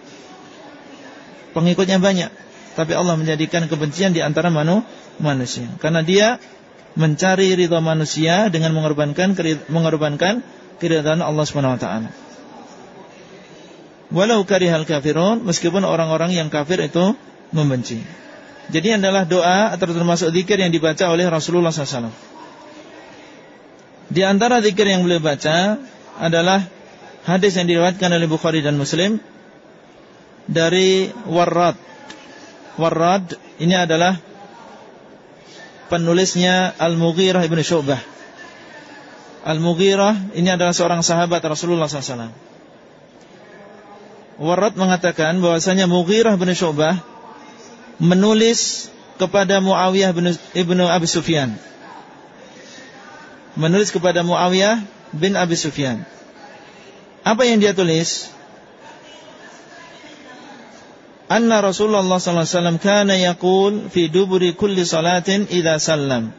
pengikutnya banyak, tapi Allah menjadikan kebencian di antara manu, manusia. Karena dia mencari ridha manusia dengan mengorbankan mengorbankan keridhaan Allah Subhanahu wa taala walau karihal kafirun meskipun orang-orang yang kafir itu membenci. Jadi adalah doa atau termasuk zikir yang dibaca oleh Rasulullah SAW. Di antara zikir yang beliau baca adalah hadis yang diriwayatkan oleh Bukhari dan Muslim dari Warrad. Warrad ini adalah penulisnya Al-Mughirah ibn Syu'bah. Al-Mughirah ini adalah seorang sahabat Rasulullah SAW. Warad mengatakan bahwasanya Mughirah bin Syu'bah menulis kepada Muawiyah bin Ibnu Abi Sufyan. Menulis kepada Muawiyah bin Abi Sufyan. Apa yang dia tulis? Anna Rasulullah sallallahu alaihi wasallam kana yaqul fi duburi kulli salatin idza sallam.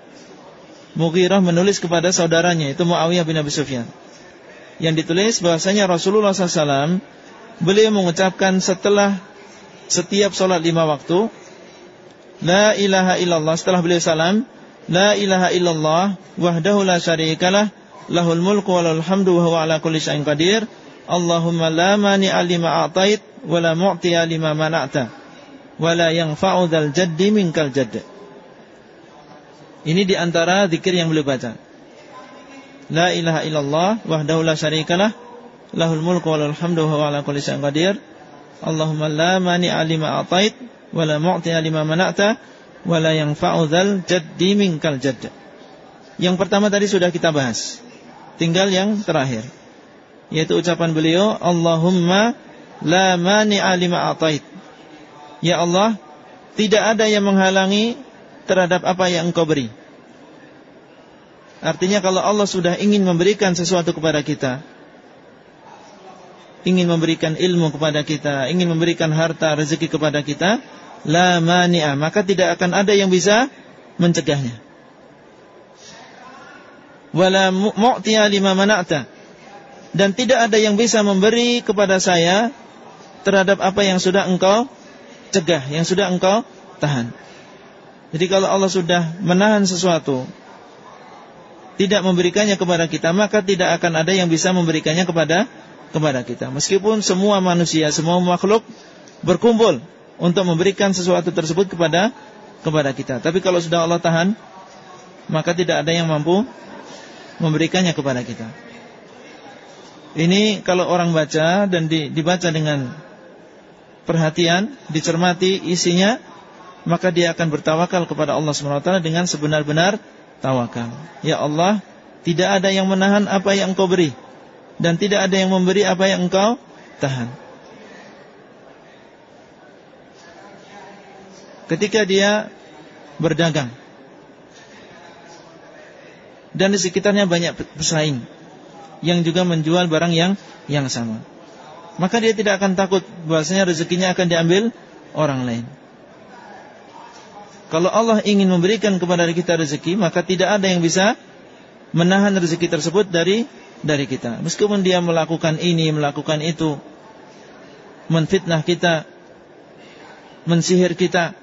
Mughirah menulis kepada saudaranya itu Muawiyah bin Abi Sufyan. Yang ditulis bahwasanya Rasulullah wasallam beliau mengucapkan setelah setiap solat lima waktu La ilaha illallah setelah beliau salam La ilaha illallah wahdahu la syarikalah lahul mulku wa lahul hamdu wa huwa ala kulli syai'in qadir Allahumma la mani'a lima a'tait wa la mu'tiya lima mana'ta wa la yanfa'u dzal jaddi minkal jadd Ini di antara zikir yang beliau baca La ilaha illallah wahdahu la syarikalah lahul mulku wa lahul hamdu wa ala kulli syai'in qadir. Allahumma la mani'a lima atait wa la mu'ti'a lima mana'ta wa la yanfa'u dzal jaddi minkal jadd. Yang pertama tadi sudah kita bahas. Tinggal yang terakhir. Yaitu ucapan beliau, Allahumma la mani'a lima atait. Ya Allah, tidak ada yang menghalangi terhadap apa yang engkau beri. Artinya kalau Allah sudah ingin memberikan sesuatu kepada kita, ingin memberikan ilmu kepada kita, ingin memberikan harta rezeki kepada kita, la mani'a, maka tidak akan ada yang bisa mencegahnya. Wala mu'tiya lima mana'ta. Dan tidak ada yang bisa memberi kepada saya terhadap apa yang sudah engkau cegah, yang sudah engkau tahan. Jadi kalau Allah sudah menahan sesuatu, tidak memberikannya kepada kita, maka tidak akan ada yang bisa memberikannya kepada kepada kita. Meskipun semua manusia, semua makhluk berkumpul untuk memberikan sesuatu tersebut kepada kepada kita. Tapi kalau sudah Allah tahan, maka tidak ada yang mampu memberikannya kepada kita. Ini kalau orang baca dan dibaca dengan perhatian, dicermati isinya, maka dia akan bertawakal kepada Allah SWT dengan sebenar-benar tawakal. Ya Allah, tidak ada yang menahan apa yang engkau beri dan tidak ada yang memberi apa yang engkau tahan. Ketika dia berdagang dan di sekitarnya banyak pesaing yang juga menjual barang yang yang sama. Maka dia tidak akan takut bahwasanya rezekinya akan diambil orang lain. Kalau Allah ingin memberikan kepada kita rezeki, maka tidak ada yang bisa menahan rezeki tersebut dari dari kita. Meskipun dia melakukan ini, melakukan itu, menfitnah kita, mensihir kita.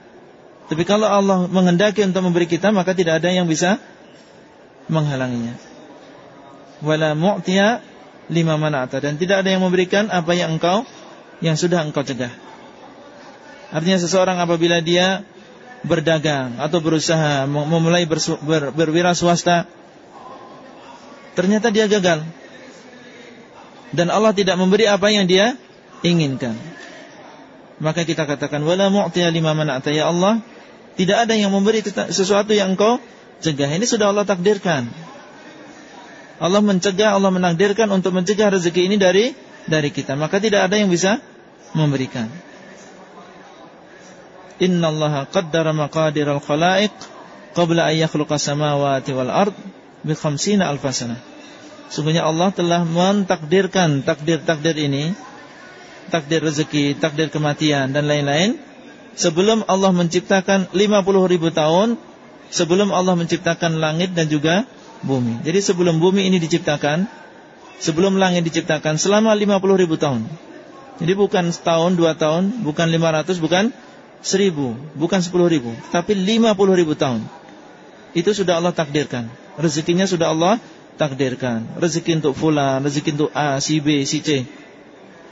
Tapi kalau Allah mengendaki untuk memberi kita, maka tidak ada yang bisa menghalanginya. Wala mu'tiya lima mana'ata dan tidak ada yang memberikan apa yang engkau yang sudah engkau cegah. Artinya seseorang apabila dia berdagang atau berusaha memulai ber, berwira swasta ternyata dia gagal dan Allah tidak memberi apa yang dia inginkan. Maka kita katakan wala mu'tiya lima mana'ta ya Allah, tidak ada yang memberi sesuatu yang engkau cegah. Ini sudah Allah takdirkan. Allah mencegah, Allah menakdirkan untuk mencegah rezeki ini dari dari kita. Maka tidak ada yang bisa memberikan. Inna Allah qaddara maqadir al-khalaiq qabla an yakhluqa samawati wal ard bi khamsina alfasana. Sungguhnya Allah telah mentakdirkan takdir-takdir ini takdir rezeki, takdir kematian dan lain-lain sebelum Allah menciptakan 50 ribu tahun sebelum Allah menciptakan langit dan juga bumi. Jadi sebelum bumi ini diciptakan, sebelum langit diciptakan selama 50 ribu tahun. Jadi bukan setahun, dua tahun, bukan 500, bukan seribu, bukan 10 ribu, tapi 50 ribu tahun. Itu sudah Allah takdirkan. Rezekinya sudah Allah takdirkan. Rezeki untuk fulan, rezeki untuk A, si B, si C.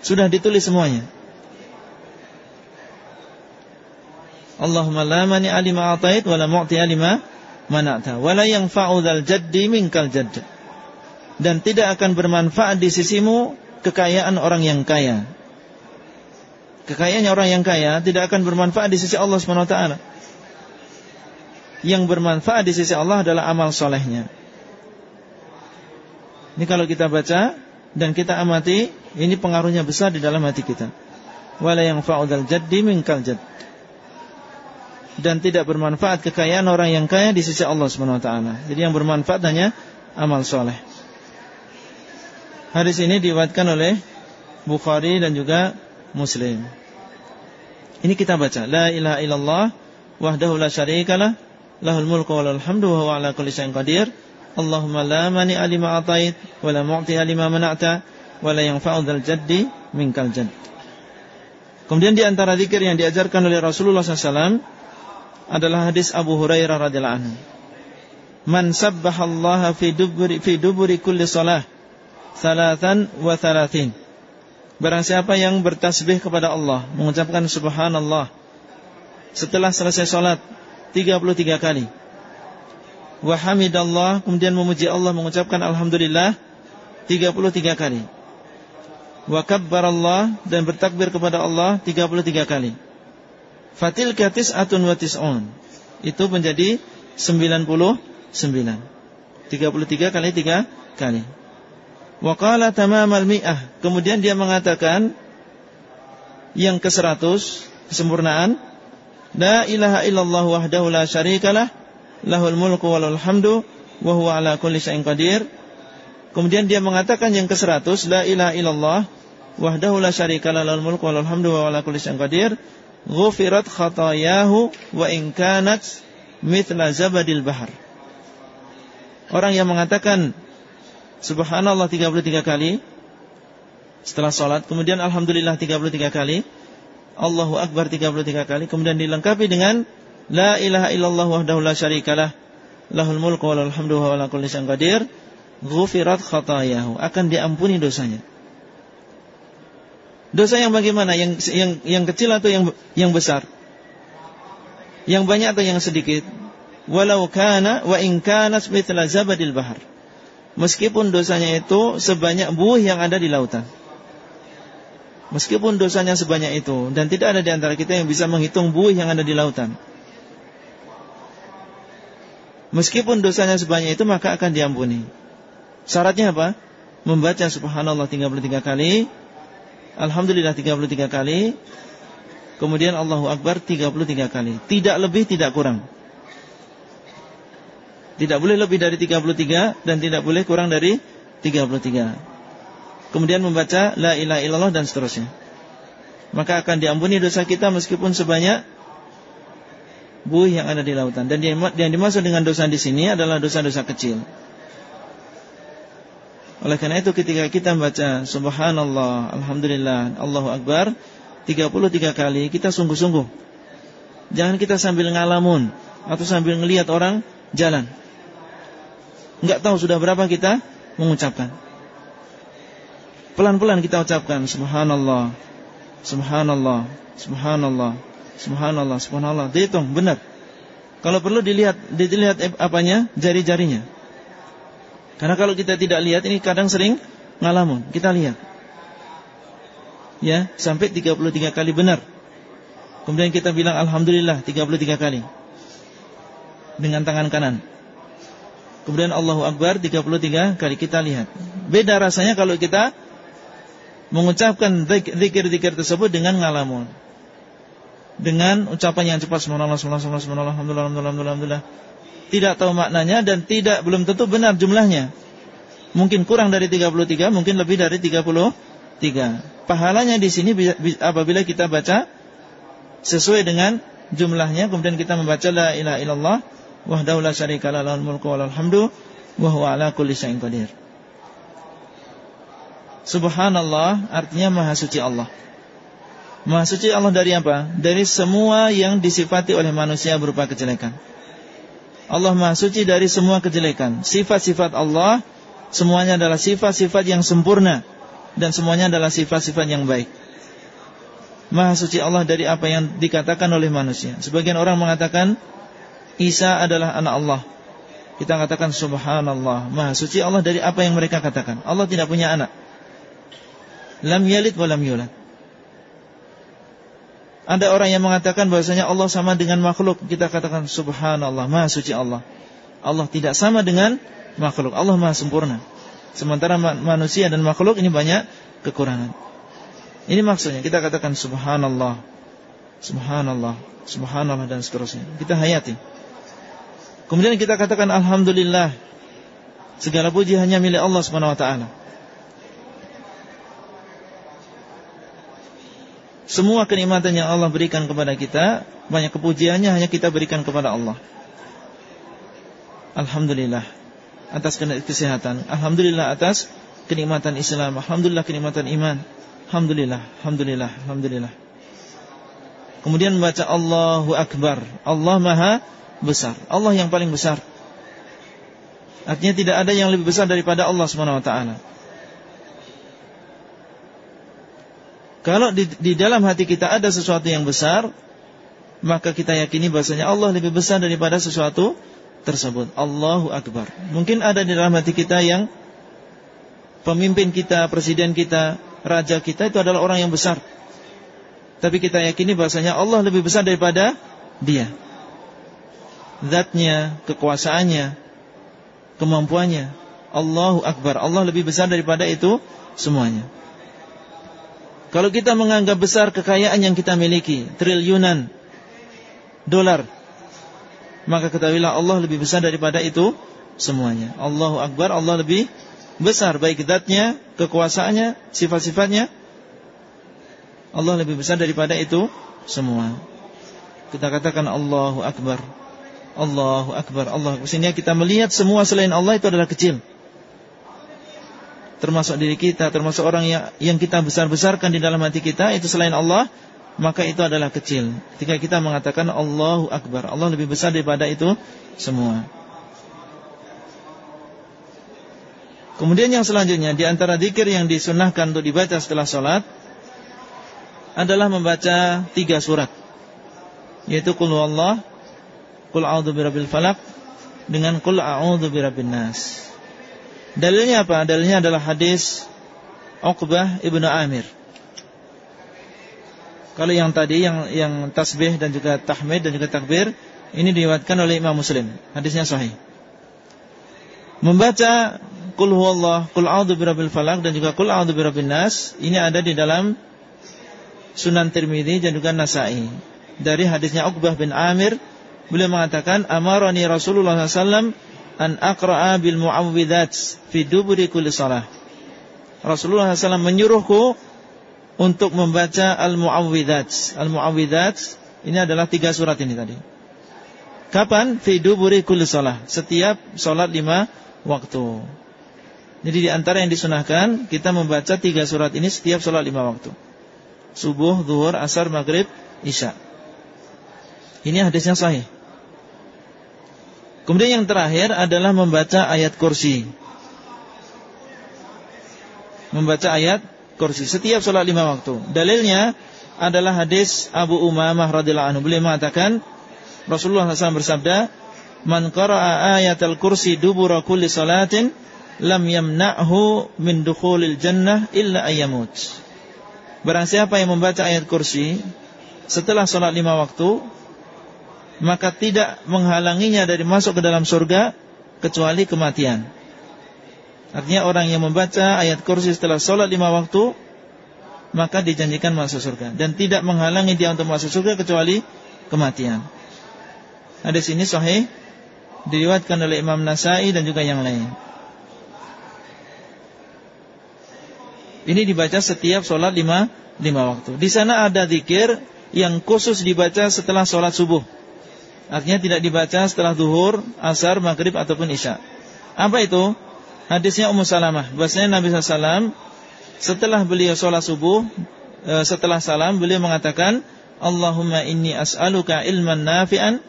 Sudah ditulis semuanya. Allahumma la mani alima atait wa la mu'ti alima mana'ta wa la yanfa'u dzal jaddi minkal jadd. Dan tidak akan bermanfaat di sisimu kekayaan orang yang kaya. Kekayaannya orang yang kaya tidak akan bermanfaat di sisi Allah Subhanahu wa taala. Yang bermanfaat di sisi Allah adalah amal solehnya. Ini kalau kita baca dan kita amati ini pengaruhnya besar di dalam hati kita. Wala yang fa'udal jaddi minkal jadd. Dan tidak bermanfaat kekayaan orang yang kaya di sisi Allah Subhanahu wa taala. Jadi yang bermanfaat hanya amal soleh. Hadis ini diwatkan oleh Bukhari dan juga Muslim. Ini kita baca, la ilaha illallah wahdahu la syarikalah lahul mulku wa lahul hamdu wa huwa ala kulli syai'in qadir. Allahumma la mani alima atait wa la mu'ti alima mana'ta wala yang fa'udhal jaddi minkal jadd. Kemudian di antara zikir yang diajarkan oleh Rasulullah SAW adalah hadis Abu Hurairah radhiyallahu anhu. Man sabbahallaha fi duburi fi duburi kulli salah salatan wa thalathin. Barang siapa yang bertasbih kepada Allah, mengucapkan subhanallah setelah selesai salat 33 kali. Wa hamidallah, kemudian memuji Allah mengucapkan alhamdulillah 33 kali wa Allah dan bertakbir kepada Allah 33 kali. Fatil katis atun wa tis'un. Itu menjadi 99. 33 kali 3 kali. Wa qala tamamal mi'ah. Kemudian dia mengatakan yang ke-100 kesempurnaan La ilaha illallah wahdahu la syarikalah lahul mulku walul hamdu wa huwa ala kulli syai'in qadir. Kemudian dia mengatakan yang ke-100 la ilaha illallah wahdahu la syarika lahul mulku wa hamdu wa ala kulli syai'in qadir ghufirat khatayahu wa in kanat mithla zabadil bahar Orang yang mengatakan subhanallah 33 kali setelah salat kemudian alhamdulillah 33 kali Allahu akbar 33 kali kemudian dilengkapi dengan la ilaha illallah wahdahu la syarikalah lahul mulku wa lahul hamdu wa ala kulli syai'in qadir ghufirat khatayahu akan diampuni dosanya Dosa yang bagaimana? Yang yang yang kecil atau yang yang besar? Yang banyak atau yang sedikit? Walau kana wa in kana mithla zabadil bahar. Meskipun dosanya itu sebanyak buih yang ada di lautan. Meskipun dosanya sebanyak itu dan tidak ada di antara kita yang bisa menghitung buih yang ada di lautan. Meskipun dosanya sebanyak itu maka akan diampuni. Syaratnya apa? Membaca subhanallah 33 kali Alhamdulillah 33 kali. Kemudian Allahu Akbar 33 kali. Tidak lebih, tidak kurang. Tidak boleh lebih dari 33 Dan tidak boleh kurang dari 33 Kemudian membaca La ilaha illallah dan seterusnya. Maka akan diampuni dosa kita Meskipun sebanyak Buih yang ada di lautan. Dan yang dimaksud dengan dosa di sini adalah dosa-dosa kecil oleh karena itu ketika kita membaca Subhanallah, Alhamdulillah, Allahu Akbar 33 kali kita sungguh-sungguh Jangan kita sambil ngalamun atau sambil ngelihat orang jalan. Enggak tahu sudah berapa kita mengucapkan. Pelan-pelan kita ucapkan subhanallah, subhanallah, subhanallah, subhanallah, subhanallah. Dihitung benar. Kalau perlu dilihat dilihat apanya? Jari-jarinya. Karena kalau kita tidak lihat ini kadang sering ngalamun. Kita lihat. Ya, sampai 33 kali benar. Kemudian kita bilang alhamdulillah 33 kali. Dengan tangan kanan. Kemudian Allahu Akbar 33 kali kita lihat. Beda rasanya kalau kita mengucapkan zikir-zikir tersebut dengan ngalamun. Dengan ucapan yang cepat subhanallah subhanallah subhanallah alhamdulillah alhamdulillah alhamdulillah. Tidak tahu maknanya dan tidak belum tentu benar jumlahnya. Mungkin kurang dari 33, mungkin lebih dari 33. Pahalanya di sini apabila kita baca sesuai dengan jumlahnya kemudian kita membaca la ilaha illallah wahdahu la syarika lahul mulku walal hamdu wa huwa ala kulli syai'in qadir. Subhanallah artinya maha suci Allah. Maha suci Allah dari apa? Dari semua yang disifati oleh manusia berupa kejelekan. Allah maha suci dari semua kejelekan. Sifat-sifat Allah semuanya adalah sifat-sifat yang sempurna dan semuanya adalah sifat-sifat yang baik. Maha suci Allah dari apa yang dikatakan oleh manusia. Sebagian orang mengatakan Isa adalah anak Allah. Kita katakan subhanallah, maha suci Allah dari apa yang mereka katakan. Allah tidak punya anak. Lam yalid wa lam yulad. Ada orang yang mengatakan bahwasanya Allah sama dengan makhluk. Kita katakan subhanallah, maha suci Allah. Allah tidak sama dengan makhluk. Allah maha sempurna. Sementara manusia dan makhluk ini banyak kekurangan. Ini maksudnya kita katakan subhanallah, subhanallah, subhanallah dan seterusnya. Kita hayati. Kemudian kita katakan alhamdulillah. Segala puji hanya milik Allah Subhanahu wa taala. Semua kenikmatan yang Allah berikan kepada kita Banyak kepujiannya hanya kita berikan kepada Allah. Alhamdulillah. Atas kesehatan. Alhamdulillah atas kenikmatan Islam. Alhamdulillah kenikmatan iman. Alhamdulillah. Alhamdulillah. Alhamdulillah. Kemudian membaca Allahu Akbar. Allah maha besar. Allah yang paling besar. Artinya tidak ada yang lebih besar daripada Allah SWT Kalau di, di dalam hati kita ada sesuatu yang besar, maka kita yakini bahasanya Allah lebih besar daripada sesuatu tersebut. Allahu Akbar. Mungkin ada di dalam hati kita yang pemimpin kita, presiden kita, raja kita itu adalah orang yang besar. Tapi kita yakini bahasanya Allah lebih besar daripada dia. Zatnya, kekuasaannya, kemampuannya. Allahu Akbar. Allah lebih besar daripada itu semuanya. Kalau kita menganggap besar kekayaan yang kita miliki, triliunan dolar, maka ketahuilah Allah lebih besar daripada itu semuanya. Allahu Akbar, Allah lebih besar baik zatnya, kekuasaannya, sifat-sifatnya. Allah lebih besar daripada itu semua. Kita katakan Allahu Akbar. Allahu Akbar. Allah. Kita melihat semua selain Allah itu adalah kecil termasuk diri kita, termasuk orang yang, yang kita besar-besarkan di dalam hati kita itu selain Allah, maka itu adalah kecil. Ketika kita mengatakan Allahu Akbar, Allah lebih besar daripada itu semua. Kemudian yang selanjutnya di antara zikir yang disunahkan untuk dibaca setelah sholat adalah membaca tiga surat, yaitu Qul Allah, Qul A'udhu Birabil Falak, dengan Qul A'udhu Birabil Nas. Dalilnya apa? Dalilnya adalah hadis Uqbah ibnu Amir. Kalau yang tadi yang yang tasbih dan juga tahmid dan juga takbir ini diriwayatkan oleh Imam Muslim. Hadisnya sahih. Membaca Qul huwallah, Qul a'udzu birabbil falaq dan juga Qul a'udzu birabbin nas ini ada di dalam Sunan Tirmizi dan juga Nasa'i. Dari hadisnya Uqbah bin Amir beliau mengatakan amarani Rasulullah SAW an aqra'a bil mu'awwidzat fi duburi kulli shalah. Rasulullah SAW menyuruhku untuk membaca al-mu'awwidzat. Al-mu'awwidzat ini adalah tiga surat ini tadi. Kapan? Fi duburi kulli shalah. Setiap salat lima waktu. Jadi di antara yang disunahkan kita membaca tiga surat ini setiap salat lima waktu. Subuh, zuhur, asar, maghrib, isya. Ini hadisnya sahih. Kemudian yang terakhir adalah membaca ayat kursi. Membaca ayat kursi setiap sholat lima waktu. Dalilnya adalah hadis Abu Umamah radhiyallahu anhu. Beliau mengatakan Rasulullah SAW bersabda, "Man qara'a ayatal kursi dubura kulli salatin lam yamna'hu min dukhulil jannah illa ayyamut." Barang siapa yang membaca ayat kursi setelah sholat lima waktu, maka tidak menghalanginya dari masuk ke dalam surga kecuali kematian. Artinya orang yang membaca ayat kursi setelah sholat lima waktu maka dijanjikan masuk surga dan tidak menghalangi dia untuk masuk surga kecuali kematian. Hadis ini sahih diriwayatkan oleh Imam Nasai dan juga yang lain. Ini dibaca setiap sholat lima, lima waktu. Di sana ada zikir yang khusus dibaca setelah sholat subuh. Artinya tidak dibaca setelah duhur, asar, maghrib ataupun isya. Apa itu? Hadisnya Ummu Salamah. Bahasanya Nabi SAW setelah beliau sholat subuh, e, setelah salam, beliau mengatakan, Allahumma inni as'aluka ilman nafi'an,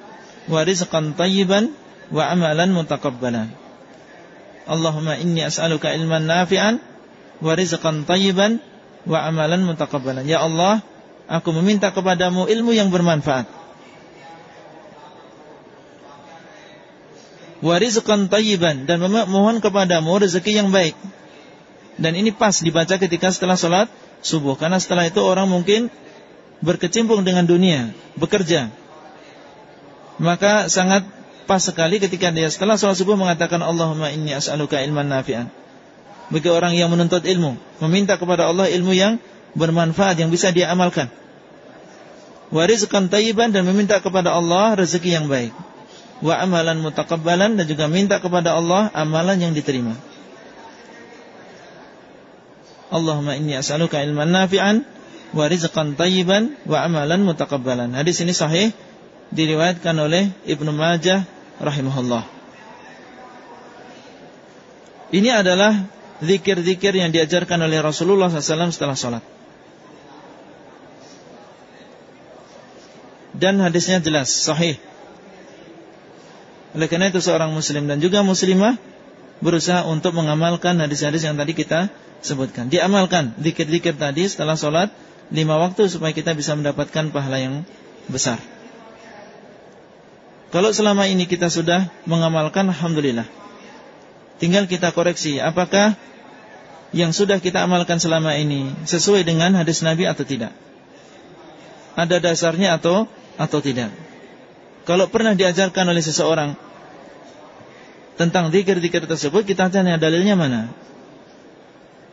wa rizqan tayyiban, wa amalan mutakabbalan. Allahumma inni as'aluka ilman nafi'an, wa rizqan tayyiban, wa amalan mutakabbalan. Ya Allah, aku meminta kepadamu ilmu yang bermanfaat. Wa rizqan tayyiban dan memohon kepadamu rezeki yang baik. Dan ini pas dibaca ketika setelah sholat subuh. Karena setelah itu orang mungkin berkecimpung dengan dunia, bekerja. Maka sangat pas sekali ketika dia setelah sholat subuh mengatakan Allahumma inni as'aluka ilman nafi'an. Bagi orang yang menuntut ilmu, meminta kepada Allah ilmu yang bermanfaat yang bisa dia amalkan. Warizqan tayyiban dan meminta kepada Allah rezeki yang baik. Wa amalan mutakabbalan dan juga minta kepada Allah amalan yang diterima. Allahumma inni as'aluka ilman nafi'an wa rizqan tayyiban wa amalan mutakabbalan. Hadis ini sahih diriwayatkan oleh Ibnu Majah rahimahullah. Ini adalah zikir-zikir yang diajarkan oleh Rasulullah SAW setelah sholat. Dan hadisnya jelas, sahih. Oleh karena itu seorang muslim dan juga muslimah berusaha untuk mengamalkan hadis-hadis yang tadi kita sebutkan. Diamalkan zikir-zikir tadi setelah sholat lima waktu supaya kita bisa mendapatkan pahala yang besar. Kalau selama ini kita sudah mengamalkan, Alhamdulillah. Tinggal kita koreksi, apakah yang sudah kita amalkan selama ini sesuai dengan hadis Nabi atau tidak? Ada dasarnya atau atau tidak? Kalau pernah diajarkan oleh seseorang tentang zikir-zikir tersebut, kita tanya dalilnya mana?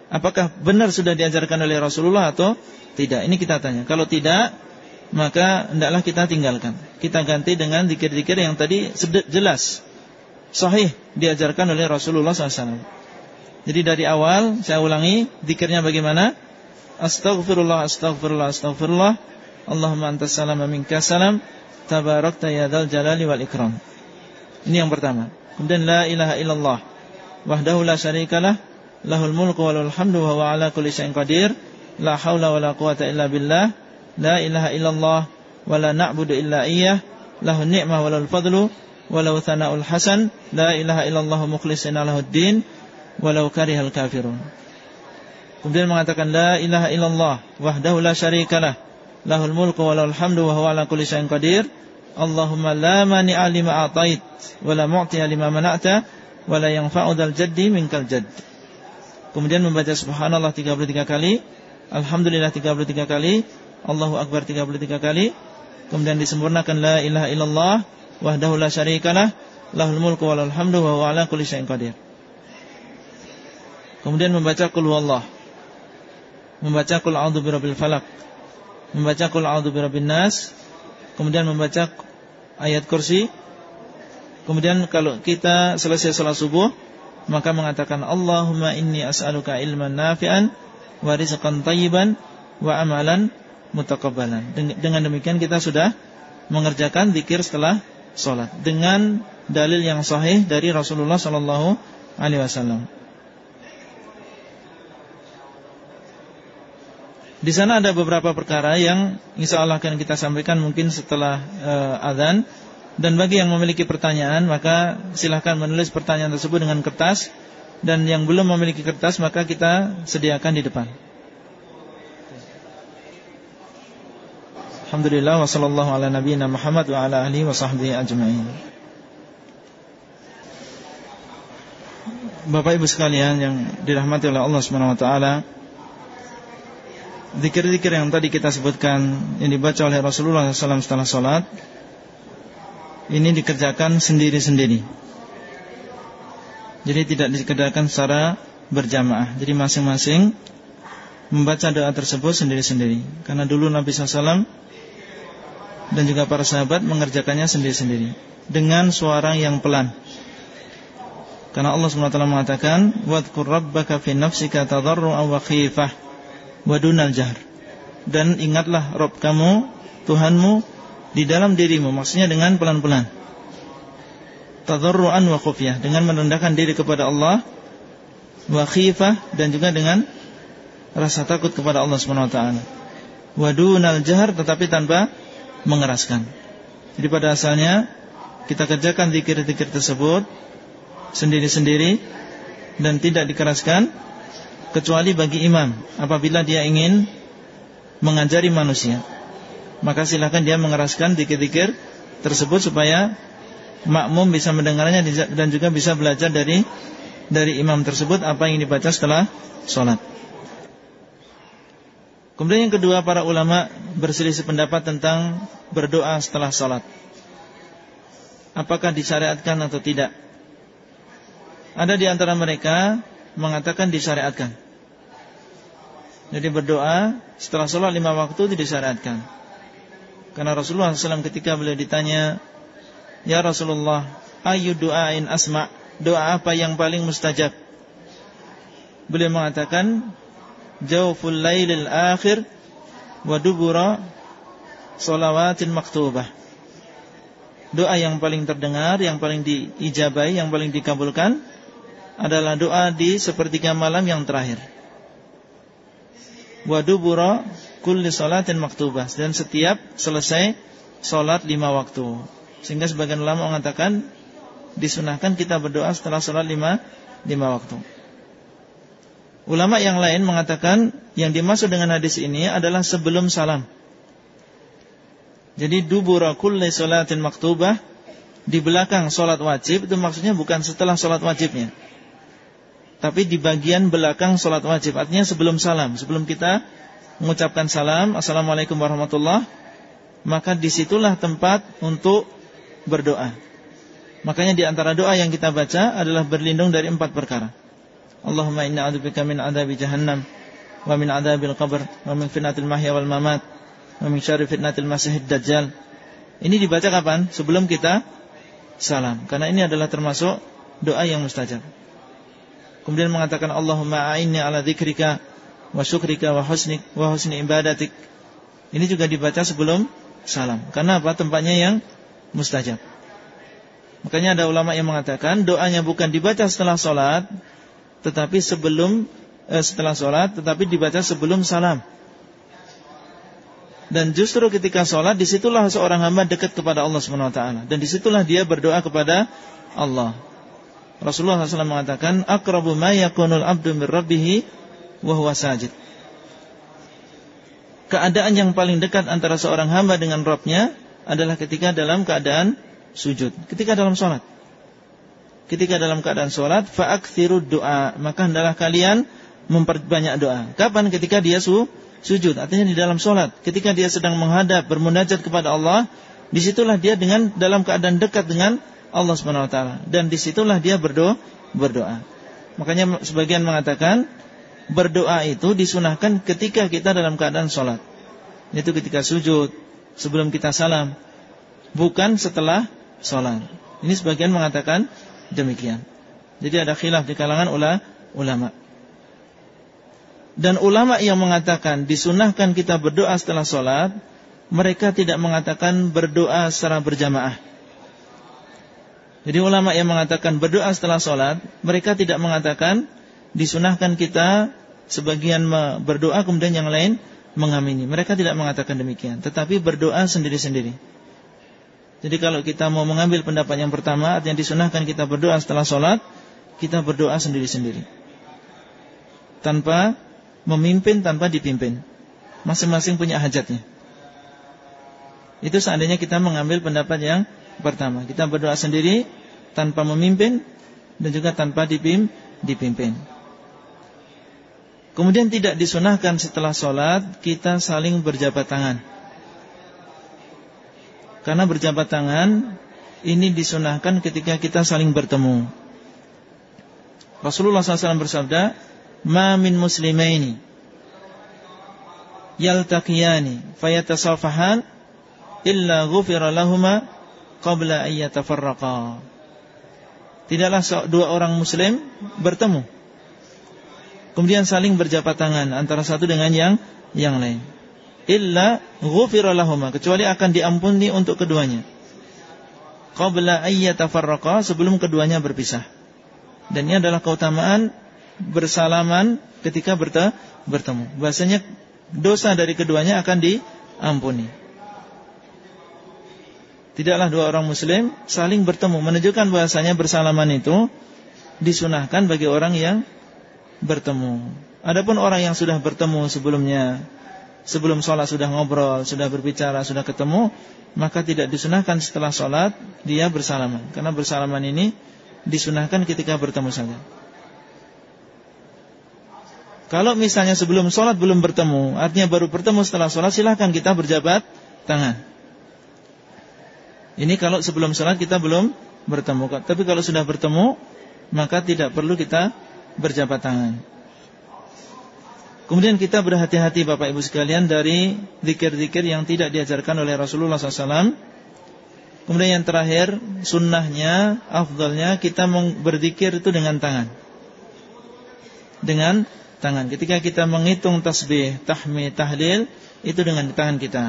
Apakah benar sudah diajarkan oleh Rasulullah atau tidak? Ini kita tanya. Kalau tidak, maka hendaklah kita tinggalkan. Kita ganti dengan zikir-zikir yang tadi jelas sahih diajarkan oleh Rasulullah SAW. Jadi dari awal saya ulangi zikirnya bagaimana? Astaghfirullah, astaghfirullah, astaghfirullah. Allahumma antas salam minkas salam. Tabarakta ya dzal jalali wal ikram. Ini yang pertama. Kemudian la ilaha illallah. Wahdahu la syarikalah lahul mulku walul hamdu wa huwa ala kulli syai'in qadir. La haula wala quwata illa billah. La ilaha illallah wa la na'budu illa iyyah lahu ni'mah walul fadlu walau thana'ul hasan. La ilaha illallah mukhlishina lahud din walau karihal kafirun. Kemudian mengatakan la ilaha illallah. Wahdahu la syarikalah lahul mulku walul hamdu wa huwa ala kulli syai'in qadir Allahumma la mani'a lima atait wa la mu'tiya lima mana'ta wa la yanfa'u dal jaddi minkal jadd. Kemudian membaca subhanallah 33 kali, alhamdulillah 33 kali, Allahu akbar 33 kali. Kemudian disempurnakan la ilaha illallah wahdahu la syarikalah lahul mulku wa lahul hamdu wa huwa ala kulli syai'in qadir. Kemudian membaca qul huwallah. Membaca qul a'udzu birabbil falaq. Membaca qul a'udzu birabbin nas. Kemudian membaca ayat kursi Kemudian kalau kita selesai salat subuh Maka mengatakan Allahumma inni as'aluka ilman nafi'an Wa rizqan tayyiban Wa amalan mutakabbalan Dengan demikian kita sudah Mengerjakan zikir setelah salat Dengan dalil yang sahih Dari Rasulullah Sallallahu Alaihi Wasallam Di sana ada beberapa perkara yang insya Allah akan kita sampaikan mungkin setelah uh, adzan. Dan bagi yang memiliki pertanyaan maka silahkan menulis pertanyaan tersebut dengan kertas dan yang belum memiliki kertas maka kita sediakan di depan. Alhamdulillah wa sallallahu ala nabiyyina Muhammad wa ala alihi wa sahbihi ajma'in. Bapak Ibu sekalian yang dirahmati oleh Allah Subhanahu wa taala, Zikir-zikir yang tadi kita sebutkan Yang dibaca oleh Rasulullah SAW setelah sholat Ini dikerjakan sendiri-sendiri. Jadi tidak dikerjakan secara berjamaah. Jadi masing-masing Membaca doa tersebut sendiri-sendiri. Karena dulu Nabi SAW Dan juga para sahabat mengerjakannya sendiri-sendiri Dengan suara yang pelan. Karena Allah SWT mengatakan Wadkur rabbaka fi nafsika tadarru'a wa khifah wadunal jahr dan ingatlah Rob kamu Tuhanmu di dalam dirimu. Maksudnya dengan pelan-pelan. Tadarruan wa khufyah dengan merendahkan diri kepada Allah wa khifah dan juga dengan rasa takut kepada Allah Subhanahu wa taala. Wadunal jahr tetapi tanpa mengeraskan. Jadi pada asalnya kita kerjakan zikir-zikir tersebut sendiri-sendiri dan tidak dikeraskan kecuali bagi imam apabila dia ingin mengajari manusia. Maka silakan dia mengeraskan dikir-dikir tersebut supaya makmum bisa mendengarnya dan juga bisa belajar dari dari imam tersebut apa yang dibaca setelah sholat. Kemudian yang kedua para ulama berselisih pendapat tentang berdoa setelah sholat. Apakah disyariatkan atau tidak? Ada di antara mereka mengatakan disyariatkan. Jadi berdoa setelah sholat lima waktu tidak disyariatkan. Karena Rasulullah SAW ketika beliau ditanya, Ya Rasulullah, ayu doain asma, doa apa yang paling mustajab? Beliau mengatakan, Jawful lailil akhir wa dubura maktubah. Doa yang paling terdengar, yang paling diijabai, yang paling dikabulkan adalah doa di sepertiga malam yang terakhir. Wadubura kulli salatin maktubah dan setiap selesai solat lima waktu. Sehingga sebagian ulama mengatakan disunahkan kita berdoa setelah solat lima, lima waktu. Ulama yang lain mengatakan yang dimaksud dengan hadis ini adalah sebelum salam. Jadi dubura kulli salatin maktubah di belakang solat wajib itu maksudnya bukan setelah solat wajibnya tapi di bagian belakang sholat wajib. Artinya sebelum salam, sebelum kita mengucapkan salam, assalamualaikum warahmatullah, maka di situlah tempat untuk berdoa. Makanya di antara doa yang kita baca adalah berlindung dari empat perkara. Allahumma inna a'udzubika min adabi jahannam wa min adabil qabr wa min fitnatil mahya wal mamat wa min syarri fitnatil masihid dajjal. Ini dibaca kapan? Sebelum kita salam. Karena ini adalah termasuk doa yang mustajab. Kemudian mengatakan Allahumma a'inni ala dzikrika wa syukrika wa husni wa husni ibadatik. Ini juga dibaca sebelum salam. Karena apa? Tempatnya yang mustajab. Makanya ada ulama yang mengatakan doanya bukan dibaca setelah sholat, tetapi sebelum eh, setelah sholat, tetapi dibaca sebelum salam. Dan justru ketika sholat, di situlah seorang hamba dekat kepada Allah Subhanahu Wa Taala, dan di situlah dia berdoa kepada Allah. Rasulullah SAW mengatakan akrabu ma yakunul abdu min rabbih wa sajid. Keadaan yang paling dekat antara seorang hamba dengan Rabbnya adalah ketika dalam keadaan sujud, ketika dalam sholat. Ketika dalam keadaan sholat, fa'akthiru doa. Maka hendaklah kalian memperbanyak doa. Kapan? Ketika dia su sujud. Artinya di dalam sholat. Ketika dia sedang menghadap, bermunajat kepada Allah, di situlah dia dengan dalam keadaan dekat dengan Allah Subhanahu wa taala dan di situlah dia berdoa berdoa. Makanya sebagian mengatakan berdoa itu disunahkan ketika kita dalam keadaan sholat. Itu ketika sujud, sebelum kita salam, bukan setelah sholat. Ini sebagian mengatakan demikian. Jadi ada khilaf di kalangan ulama. Dan ulama yang mengatakan disunahkan kita berdoa setelah sholat, mereka tidak mengatakan berdoa secara berjamaah. Jadi ulama yang mengatakan berdoa setelah sholat, mereka tidak mengatakan disunahkan kita sebagian berdoa kemudian yang lain mengamini. Mereka tidak mengatakan demikian, tetapi berdoa sendiri-sendiri. Jadi kalau kita mau mengambil pendapat yang pertama, yang disunahkan kita berdoa setelah sholat, kita berdoa sendiri-sendiri. Tanpa memimpin, tanpa dipimpin. Masing-masing punya hajatnya. Itu seandainya kita mengambil pendapat yang pertama. Kita berdoa sendiri, tanpa memimpin, dan juga tanpa dipim, dipimpin. Kemudian tidak disunahkan setelah sholat kita saling berjabat tangan. Karena berjabat tangan ini disunahkan ketika kita saling bertemu. Rasulullah SAW bersabda, "Ma min muslimaini yaltaqiyani fayatasafahan illa ghufira lahuma qabla ayyatafarraqa." Tidaklah dua orang muslim bertemu kemudian saling berjabat tangan antara satu dengan yang yang lain. Illa ghufira kecuali akan diampuni untuk keduanya. Qabla ayyatafarraqa sebelum keduanya berpisah. Dan ini adalah keutamaan bersalaman ketika bertemu. Bahasanya dosa dari keduanya akan diampuni. Tidaklah dua orang muslim saling bertemu menunjukkan bahasanya bersalaman itu disunahkan bagi orang yang bertemu. Adapun orang yang sudah bertemu sebelumnya, sebelum sholat sudah ngobrol, sudah berbicara, sudah ketemu, maka tidak disunahkan setelah sholat dia bersalaman. Karena bersalaman ini disunahkan ketika bertemu saja. Kalau misalnya sebelum sholat belum bertemu, artinya baru bertemu setelah sholat, silahkan kita berjabat tangan. Ini kalau sebelum sholat kita belum bertemu. Tapi kalau sudah bertemu, maka tidak perlu kita berjabat tangan. Kemudian kita berhati-hati Bapak Ibu sekalian dari zikir-zikir yang tidak diajarkan oleh Rasulullah SAW. Kemudian yang terakhir, sunnahnya, afdalnya kita berzikir itu dengan tangan. Dengan tangan. Ketika kita menghitung tasbih, tahmid, tahlil, itu dengan tangan kita.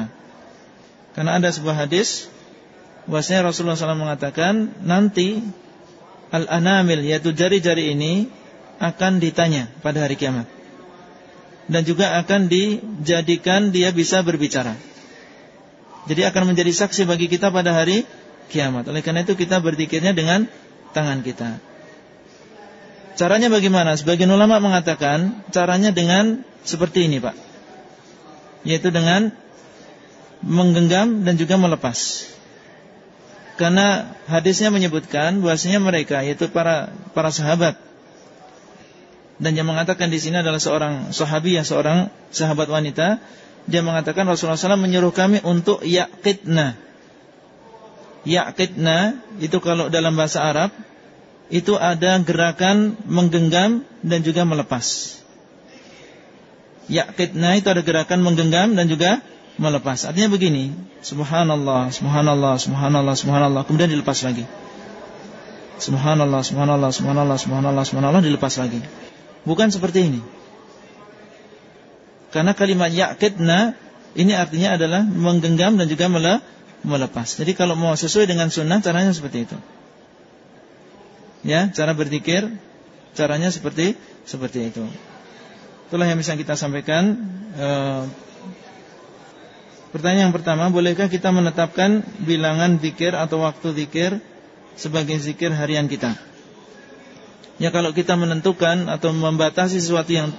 Karena ada sebuah hadis, bahwasanya Rasulullah SAW mengatakan, nanti al-anamil, yaitu jari-jari ini, akan ditanya pada hari kiamat. Dan juga akan dijadikan dia bisa berbicara. Jadi akan menjadi saksi bagi kita pada hari kiamat. Oleh karena itu kita berzikirnya dengan tangan kita. Caranya bagaimana? Sebagian ulama mengatakan caranya dengan seperti ini, Pak. Yaitu dengan menggenggam dan juga melepas. Karena hadisnya menyebutkan bahwasanya mereka yaitu para para sahabat dan yang mengatakan di sini adalah seorang sahabiah, seorang sahabat wanita. Dia mengatakan Rasulullah SAW menyuruh kami untuk yaqidna. Yaqidna itu kalau dalam bahasa Arab itu ada gerakan menggenggam dan juga melepas. Yaqidna itu ada gerakan menggenggam dan juga melepas. Artinya begini, subhanallah, subhanallah, subhanallah, subhanallah, kemudian dilepas lagi. Subhanallah, subhanallah, subhanallah, subhanallah, subhanallah, dilepas lagi. Bukan seperti ini. Karena kalimat ya'kidna ini artinya adalah menggenggam dan juga melepas. Jadi kalau mau sesuai dengan sunnah caranya seperti itu. Ya, cara berzikir caranya seperti seperti itu. Itulah yang bisa kita sampaikan. E, pertanyaan yang pertama, bolehkah kita menetapkan bilangan zikir atau waktu zikir sebagai zikir harian kita? Ya kalau kita menentukan atau membatasi sesuatu yang